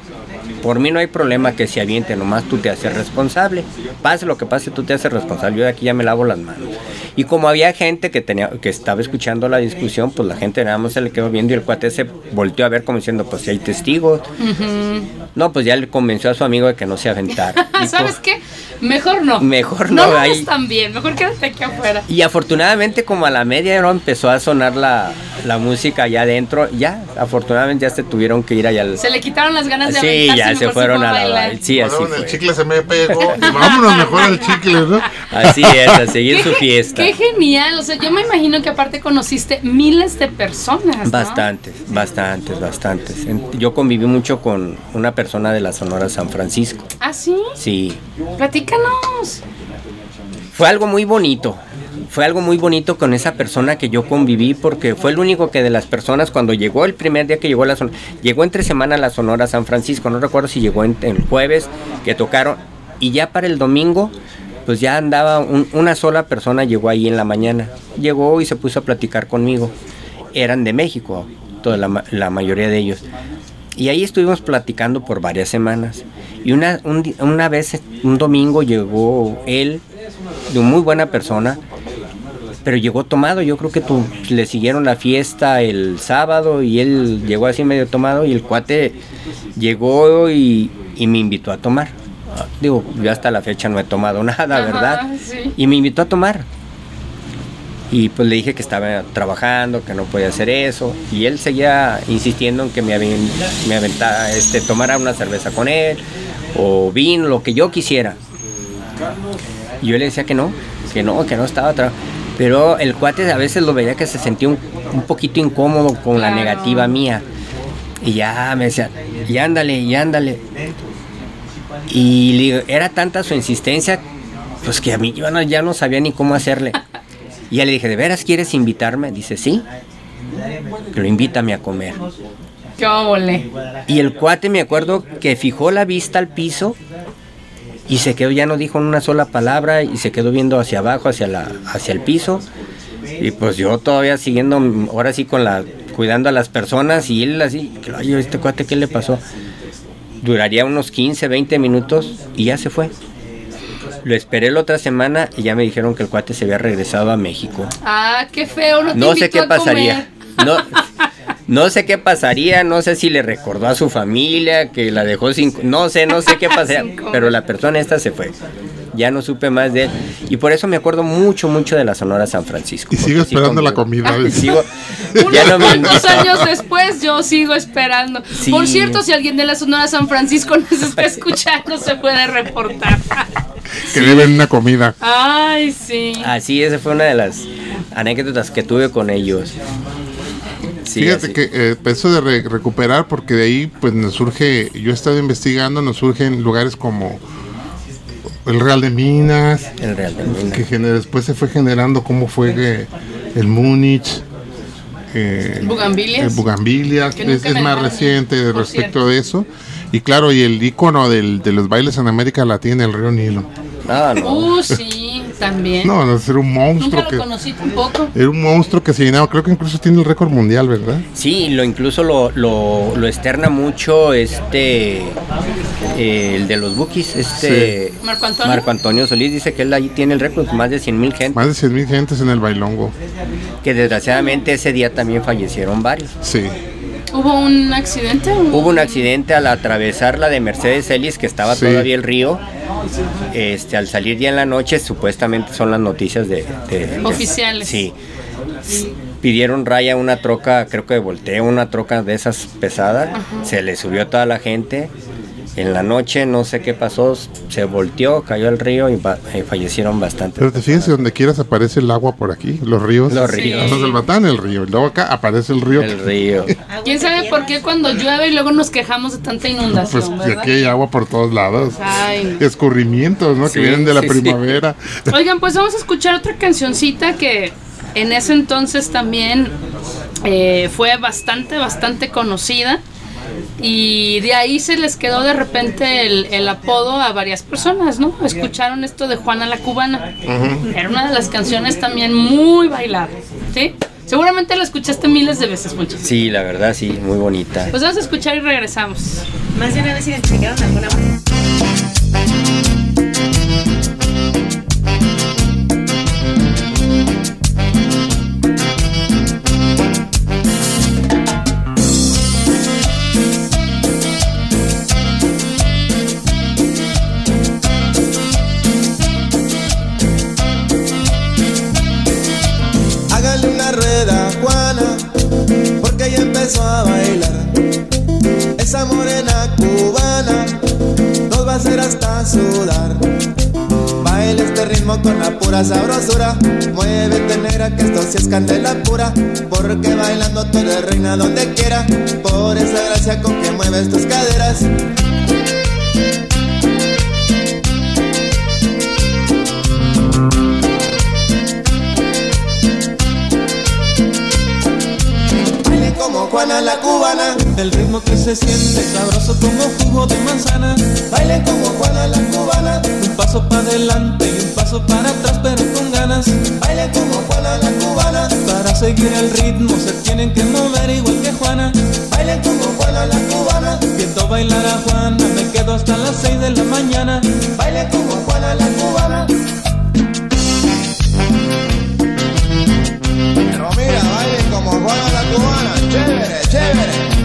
Por mí no hay problema que se aviente, nomás tú te haces responsable. Pase lo que pase, tú te haces responsable. Yo de aquí ya me lavo las manos. Y como había gente que tenía que estaba escuchando la discusión, pues la gente nada más se le quedó viendo y el cuate se volteó a ver como diciendo, pues si hay testigos. No, pues ya le convenció a su amigo de que no se aventara. [LAUGHS] ¿Sabes qué? Mejor no. Mejor no. no, ahí- tan bien. Mejor quédate aquí afuera. y afortunadamente como a la media hora empezó a sonar la, la música allá adentro, ya, afortunadamente ya se tuvieron que ir allá al... Se le quitaron las ganas de Sí, ya se fueron fue a la. Sí, así Perdón, el fue. chicle se me pegó. Y [LAUGHS] vámonos mejor al chicle, ¿no? Así es, a seguir su [LAUGHS] fiesta. Qué genial. O sea, yo me imagino que aparte conociste miles de personas. ¿no? Bastantes, bastantes, bastantes. Yo conviví mucho con una persona de la Sonora San Francisco. ¿Ah, sí? Sí, Platícanos. fue algo muy bonito. Fue algo muy bonito con esa persona que yo conviví porque fue el único que de las personas cuando llegó el primer día que llegó a la Sonora, llegó entre semana a la Sonora San Francisco, no recuerdo si llegó en, el jueves que tocaron y ya para el domingo pues ya andaba un- una sola persona llegó ahí en la mañana. Llegó y se puso a platicar conmigo. Eran de México, toda la, ma- la mayoría de ellos. Y ahí estuvimos platicando por varias semanas. Y una, una vez, un domingo, llegó él, de muy buena persona, pero llegó tomado. Yo creo que tú, le siguieron la fiesta el sábado y él llegó así medio tomado y el cuate llegó y me invitó a tomar. Digo, yo hasta la fecha no he tomado [LAUGHS] nada, Ajá, ¿verdad? sí. Y me invitó a tomar. Y pues le dije que estaba trabajando, que no podía hacer eso. Y él seguía insistiendo en que me, me aventara, este, tomara una cerveza con él, o vino, lo que yo quisiera. Y yo le decía que no, que no, que no estaba trabajando. Pero el cuate a veces lo veía que se sentía un, un poquito incómodo con la negativa mía. Y ya me decía, y ándale, y ándale. Y era tanta su insistencia, pues que a mí yo no- ya no sabía ni cómo hacerle. Y ya le dije, ¿de veras quieres invitarme? Dice, sí. Pero invítame a comer. ¡Qué! Y el cuate me acuerdo que fijó la vista al piso y se quedó, ya no dijo una sola palabra y se quedó viendo hacia abajo, hacia, la, hacia el piso. Y pues yo todavía siguiendo, ahora sí con la, cuidando a las personas y él así, ay, este cuate, ¿qué le pasó? Duraría unos 15, 20 minutos y ya se fue. Lo esperé la otra semana y ya me dijeron que el cuate se había regresado a México. Ah, qué feo, no te No sé qué a comer. pasaría. No, [LAUGHS] no sé qué pasaría, no sé si le recordó a su familia que la dejó sin... No sé, no sé qué [LAUGHS] pasaría, pero la persona esta se fue. Ya no supe más de él. Y por eso me acuerdo mucho, mucho de la Sonora San Francisco. Y sigo sí esperando la comida. [LAUGHS] Sigo, [LAUGHS] Unos ya no invitan. años después yo sigo esperando. Sí. Por cierto, si alguien de la Sonora San Francisco nos está [LAUGHS] escuchando, se puede reportar. Que deben una comida. Ay, sí. Así, esa fue una de las anécdotas que tuve con ellos. Sí, Fíjate así. que eh, eso de re- recuperar, porque de ahí pues nos surge, yo he estado investigando, nos surgen lugares como el Real de Minas, El Real de Minas. que gener- después se fue generando cómo fue que el Múnich, eh, Bugambilias. el Bugambilias, Que es, más reciente respecto de eso. Y claro, y el icono del, de los bailes en América Latina, el río Nilo. Ah, no. Uh, sí, también. No, no, era un monstruo Nunca que lo conocí tampoco. era un monstruo que se llenaba, creo que incluso tiene el récord mundial, ¿verdad? Sí, lo incluso lo, lo, lo externa mucho este eh, el de los bookies, este Marco Antonio. Marco Antonio Solís dice que él ahí tiene el récord, más de 100 mil gente, Más de 100 mil gentes en el bailongo. que desgraciadamente ese día también fallecieron varios. Sí. ¿Hubo un accidente? Hubo un accidente al atravesar la de Mercedes Ellis, que estaba Sí. todavía el río. Este, al salir ya en la noche, supuestamente son las noticias de, de- Oficiales. Sí. Pidieron raya una troca, creo que de volteo, una troca de esas pesadas. Se le subió toda la gente. En la noche, no sé qué pasó, se volteó, cayó al río y, y fallecieron bastante. Pero te fijas, donde quieras aparece el agua por aquí, los ríos. Los ríos. Nosotros el Batán, el río. Y luego acá aparece el río. El río. ¿Quién sabe por qué cuando llueve y luego nos quejamos de tanta Pues inundación, que verdad? aquí hay agua por todos lados. Ay. Escurrimientos, ¿no? Sí, que vienen de la sí, sí. primavera. Oigan, pues vamos a escuchar otra cancioncita que en ese entonces también eh, fue bastante, bastante conocida. Y de ahí se les quedó de repente el, el apodo a varias personas, ¿no? Escucharon esto de Juana la Cubana. Era una de las canciones también muy bailada, ¿sí? Seguramente la escuchaste miles de veces, Poncho. Sí, la verdad, sí, muy bonita. Pues vamos a escuchar y regresamos. Más de una vez identificaron alguna hasta sudar. Baila este ritmo con la pura sabrosura. Muévete negra que esto sí es candela pura. Porque bailando tú eres reina donde quiera. Por esa gracia con que mueves tus caderas. Juana la cubana. El ritmo que se siente sabroso como jugo de manzana. Baile como Juana la cubana. Un paso para adelante y un paso para atrás, pero con ganas. Baile como Juana la cubana. Para seguir el ritmo se tienen que mover igual que Juana. Baile como Juana la cubana. Viendo bailar a Juana, me quedo hasta las 6 de la mañana. Baile como Juana la cubana. Chévere,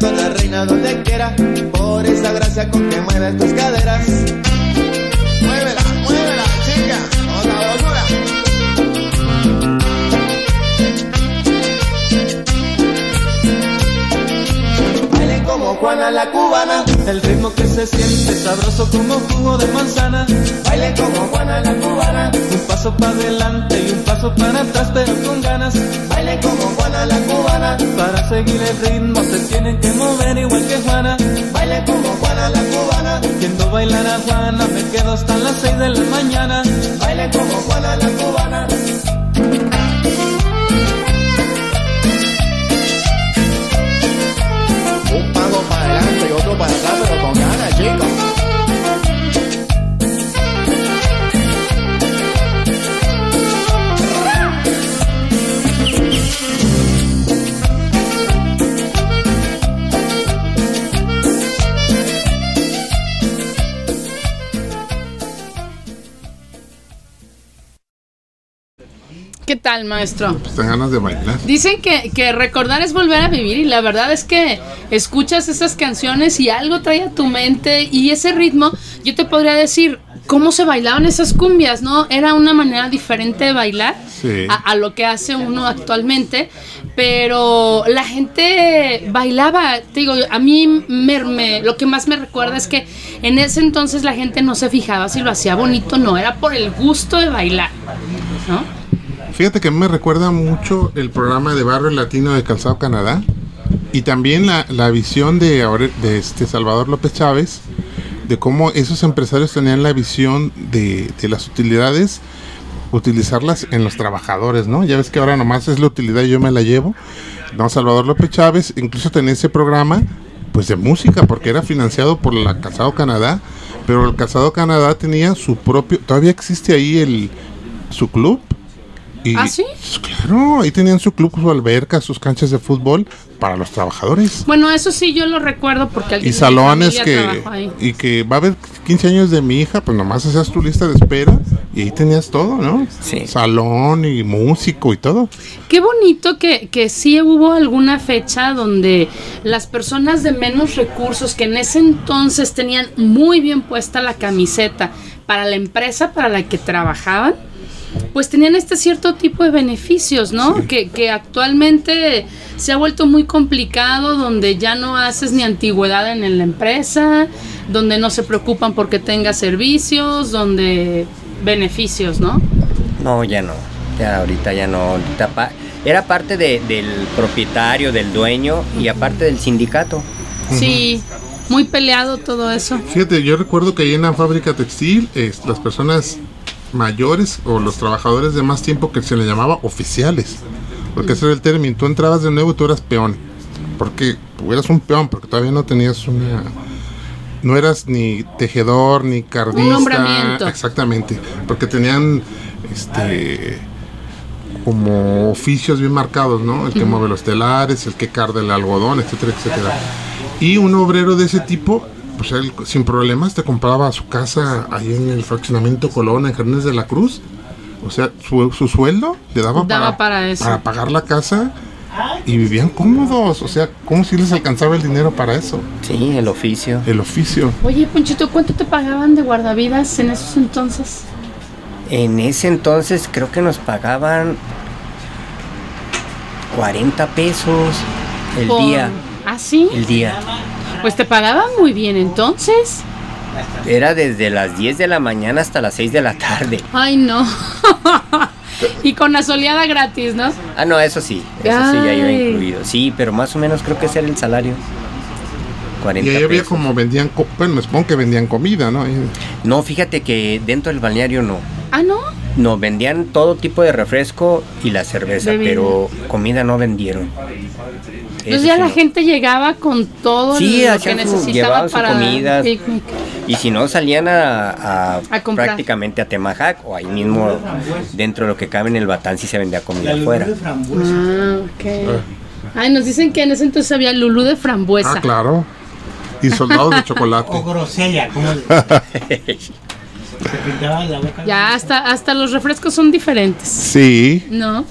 eres reina donde quiera. Por esa gracia con que mueves tus caderas. Juana la cubana. El ritmo que se siente sabroso como jugo de manzana. Bailen como Juana la cubana. Un paso para adelante y un paso para atrás, pero con ganas. Bailen como Juana la cubana. Para seguir el ritmo se tienen que mover igual que Juana. Bailen como Juana la cubana. Viendo bailar a Juana me quedo hasta las 6 de la mañana. Bailen como Juana la cubana. Con ganas, ¿Qué tal, maestro? Pues dan ganas de bailar. Dicen que, que recordar es volver a vivir y la verdad es que escuchas esas canciones y algo trae a tu mente y ese ritmo, yo te podría decir cómo se bailaban esas cumbias, ¿no? Era una manera diferente de bailar Sí. a, a lo que hace uno actualmente, pero la gente bailaba, te digo, a mí me, me- lo que más me recuerda es que en ese entonces la gente no se fijaba si lo hacía bonito no, era por el gusto de bailar, ¿no? Fíjate que me recuerda mucho el programa de Barrio Latino de Calzado Canadá y también la, la visión de, de este Salvador López Chávez de cómo esos empresarios tenían la visión de, de las utilidades, utilizarlas en los trabajadores, ¿no? Ya ves que ahora nomás es la utilidad y yo me la llevo. No, Salvador López Chávez incluso tenía ese programa pues de música porque era financiado por la Calzado Canadá, pero el Calzado Canadá tenía su propio, todavía existe ahí el su club. Y, ¿Ah, sí? pues, Claro, ahí tenían su club, su alberca, sus canchas de fútbol para los trabajadores. Bueno, eso sí yo lo recuerdo porque alguien Y salones que ahí. y que va a haber 15 años de mi hija, pues nomás hacías tu lista de espera y ahí tenías todo, ¿no? Sí. Salón y músico y todo. Qué bonito que, que sí hubo alguna fecha donde las personas de menos recursos que en ese entonces tenían muy bien puesta la camiseta para la empresa para la que trabajaban, pues tenían este cierto tipo de beneficios, ¿no? Que, que actualmente se ha vuelto muy complicado, donde ya no haces ni antigüedad en la empresa, donde no se preocupan porque tengas servicios, donde beneficios, ¿no? No, ya no. Ya ahorita ya no. Ahorita pa- Era parte de- del propietario, del dueño y aparte del sindicato. Sí, muy peleado todo eso. Fíjate, yo recuerdo que ahí en la fábrica textil, es, las personas mayores o los trabajadores de más tiempo que se le llamaba oficiales, porque ese era el término. Tú entrabas de nuevo y tú eras peón, porque eras un peón, porque todavía no tenías una. No eras ni tejedor ni cardista. nombramiento. Exactamente, porque tenían este como oficios bien marcados, ¿no? El que mueve los telares, el que carga el algodón, etcétera, etcétera. Y un obrero de ese tipo, pues él sin problemas te compraba su casa ahí en el fraccionamiento Colón, en Jardines de la Cruz. O sea, su, su sueldo le daba, Daba para eso. para pagar la casa y vivían cómodos. O sea, ¿cómo si les alcanzaba el dinero para eso? Sí, el oficio. El oficio. Oye, Ponchito, ¿cuánto te pagaban de guardavidas en esos entonces? En ese entonces creo que nos pagaban 40 pesos el Por- día. ¿Ah, sí? El día. Pues te pagaban muy bien entonces. Era desde las 10 de la mañana hasta las 6 de la tarde. Ay, no. [LAUGHS] y con la soleada gratis, ¿no? Ah, no, eso sí. Eso sí ya iba incluido. Sí, pero más o menos creo que ese era el salario. 40 Y ahí había pesos. como vendían, bueno, me supongo que vendían comida, ¿no? No, fíjate que dentro del balneario no. Ah, ¿no? No, vendían todo tipo de refresco y la cerveza, Bebida. pero comida no vendieron. Entonces ya la no. gente llegaba con todo Sí, lo que necesitaba su para comida. picnic. Y si no, salían a, a A prácticamente a Temajac o ahí mismo dentro de lo que cabe en el Batán si se vendía comida afuera. Ah, ok. Ay, nos dicen que en ese entonces había lulú de frambuesa. Ah, claro. Y soldados de chocolate. O grosella, como le [LAUGHS] se pintaba la boca. Ya hasta, hasta los refrescos son diferentes. Sí, ¿No?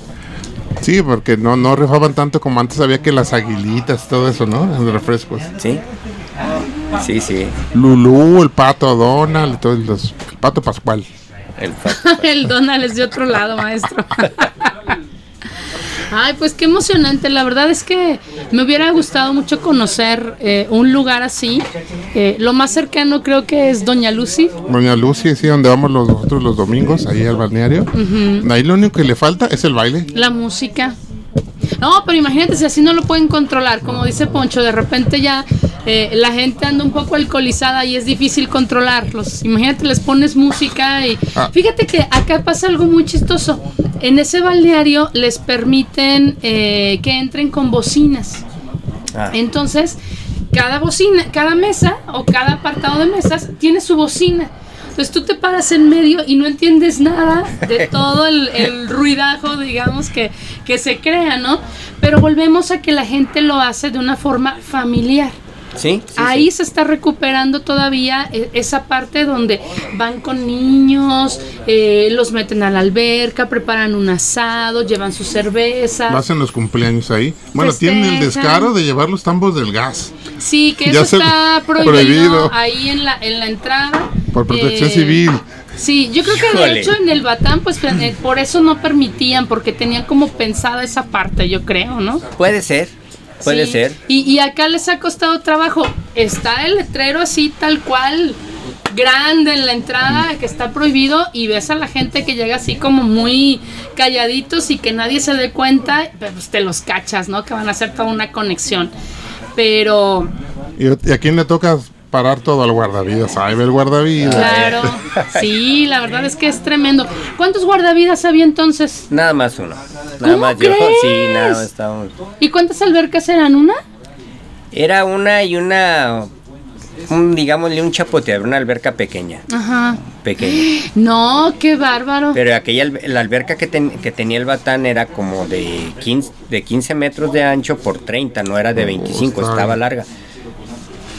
Sí, porque no, no rifaban tanto como antes había que las aguilitas, todo eso, ¿no? Los refrescos. Sí, sí, sí. Lulú, el pato Donald, todos los, el pato Pascual. El [LAUGHS] El Donald es de otro lado, maestro. [LAUGHS] Ay, pues qué emocionante. La verdad es que me hubiera gustado mucho conocer eh, un lugar así. Eh, lo más cercano creo que es Doña Lucy. Doña Lucy, sí, donde vamos los, nosotros los domingos, ahí al balneario. Ahí lo único que le falta es el baile. La música. No, pero imagínate si así no lo pueden controlar, como dice Poncho, de repente ya eh, la gente anda un poco alcoholizada y es difícil controlarlos. Imagínate, les pones música y... Ah. Fíjate que acá pasa algo muy chistoso. En ese balneario les permiten eh, que entren con bocinas. Ah. Entonces, cada bocina, cada mesa o cada apartado de mesas tiene su bocina. Entonces tú te paras en medio y no entiendes nada de [LAUGHS] todo el, el ruidajo, digamos, que, que se crea, ¿no? Pero volvemos a que la gente lo hace de una forma familiar. Sí, sí, Ahí se está recuperando todavía eh, esa parte donde van con niños, eh, los meten a la alberca, preparan un asado, llevan su cerveza. Lo hacen los cumpleaños ahí. Bueno, tienen el descaro de llevar los tambos del gas. Sí, que Ya eso está [LAUGHS] prohibido, prohibido. ahí en la, en la entrada. Por protección Eh, civil. Sí, yo creo que de hecho en el Batán, pues por eso no permitían, porque tenían como pensada esa parte, yo creo, ¿no? Puede ser, puede Sí. ser. Y, y acá les ha costado trabajo. Está el letrero así, tal cual, grande en la entrada, que está prohibido, y ves a la gente que llega así como muy calladitos y que nadie se dé cuenta, pues te los cachas, ¿no? Que van a hacer toda una conexión. Pero, ¿Y, y a quién le toca parar todo al guardavidas? Ahí ve el guardavidas. claro, [LAUGHS] sí, la verdad es que es tremendo. ¿Cuántos guardavidas había entonces? Nada más uno. Nada ¿Cómo más yo. crees? Sí, nada más estaba- ¿Y cuántas albercas eran? ¿Una? Era una y una. Un, digámosle un chapoteador, una alberca pequeña. Ajá. Pequeña. [GASPS] No, qué bárbaro. Pero aquella, la alberca que, ten- que tenía el batán era como de 15, de 15 metros de ancho por 30, no era de 25, está estaba larga.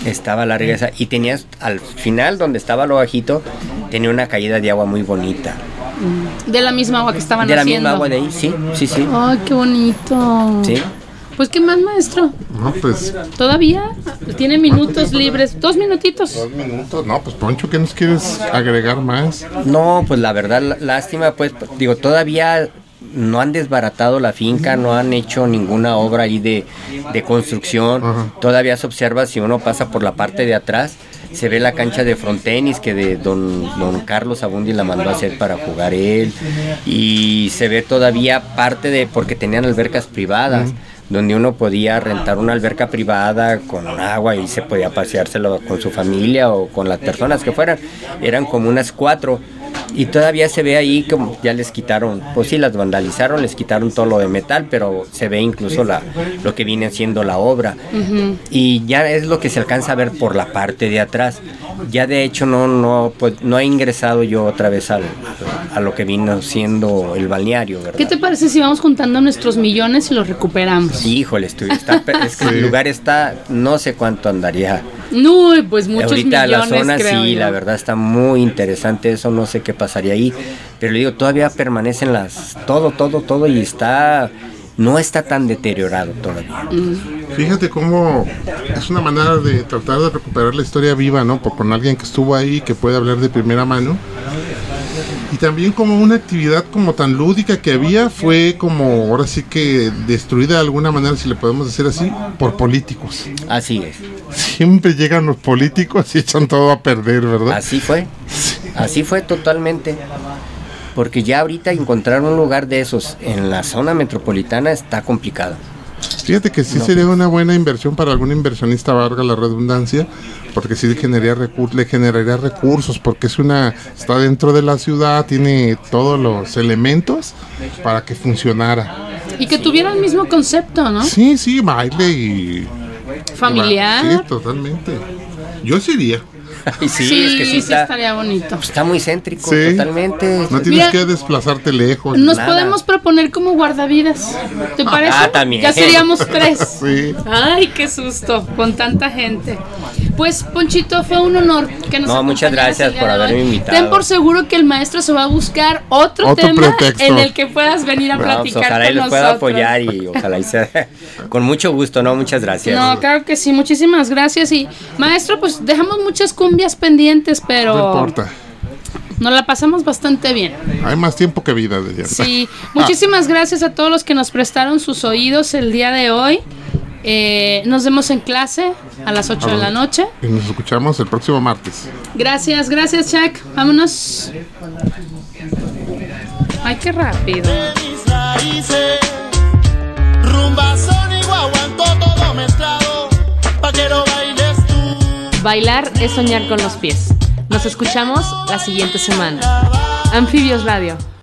Estaba larga esa. Y tenías al final, donde estaba lo bajito, tenía una caída de agua muy bonita. De la misma agua que estaban De la haciendo. misma agua de ahí, sí, sí, sí. Ay, qué bonito. Sí. Pues qué más, maestro. No, pues Todavía tiene minutos libres. Dos minutitos. dos minutos. No, pues Poncho, ¿qué nos quieres agregar más? No, pues la verdad, lá- lástima, pues, digo, todavía no han desbaratado la finca, no han hecho ninguna obra ahí de, de construcción. Todavía se observa, si uno pasa por la parte de atrás, se ve la cancha de frontenis que de don, don Carlos Abundi la mandó a hacer para jugar él. Y se ve todavía parte de, porque tenían albercas privadas. donde uno podía rentar una alberca privada con agua y se podía paseárselo con su familia o con las personas que fueran. Eran como unas cuatro. Y todavía se ve ahí como ya les quitaron, pues sí, las vandalizaron, les quitaron todo lo de metal, pero se ve incluso la, lo que viene siendo la obra. Y ya es lo que se alcanza a ver por la parte de atrás. Ya de hecho no, no, pues, no he ingresado yo otra vez al, a lo que vino siendo el balneario, ¿verdad? ¿Qué te parece si vamos juntando nuestros millones y los recuperamos? Híjole, estoy, está, [LAUGHS] es que el lugar está, no sé cuánto andaría. No, pues muchos Ahorita millones, la zona creo sí, yo. la verdad está muy interesante eso, no sé qué pasaría ahí, pero le digo, todavía permanecen las, todo, todo, todo y está, no está tan deteriorado todavía. Fíjate cómo es una manera de tratar de recuperar la historia viva, ¿no? Por, con alguien que estuvo ahí, que puede hablar de primera mano. Y también como una actividad como tan lúdica que había fue como ahora sí que destruida de alguna manera, si le podemos decir así, por políticos. Así es, Siempre llegan los políticos y echan todo a perder, ¿verdad? así fue, así fue totalmente. Porque ya ahorita encontrar un lugar de esos en la zona metropolitana está complicado. Fíjate que sí sería una buena inversión para algún inversionista, valga la redundancia, porque sí le generaría, recur- le generaría recursos, porque es una está dentro de la ciudad, tiene todos los elementos para que funcionara. Y que tuviera el mismo concepto, ¿no? Sí, sí, baile y... Familiar. Sí, totalmente. Yo sí iría. [LAUGHS] Y sí, sí, es que sí sí está, estaría bonito. está muy céntrico, Sí. totalmente. No tienes Mira, que desplazarte lejos. Nos Nada. podemos proponer como guardavidas. ¿Te parece? Ah, también. Ya seríamos tres. [LAUGHS] Sí. Ay, qué susto, con tanta gente. Pues, Ponchito, fue un honor que nos No, muchas gracias por haberme invitado. Ten por seguro que el maestro se va a buscar otro, Otro tema pretexto. en el que puedas venir a No, pues, platicar ojalá y con los pueda nosotros. apoyar y ojalá y sea [LAUGHS] con mucho gusto, ¿no? Muchas gracias. No, claro que sí, muchísimas gracias. Y maestro, pues dejamos muchas cumbias pendientes, pero No importa. Nos la pasamos bastante bien. Hay más tiempo que vida, Diana. Sí, muchísimas gracias a todos los que nos prestaron sus oídos el día de hoy. Eh, nos vemos en clase a las 8 de la noche. Y nos escuchamos el próximo martes. Gracias, gracias, Chuck. Vámonos. Ay, qué rápido. Bailar es soñar con los pies. Nos escuchamos la siguiente semana. Anfibios Radio.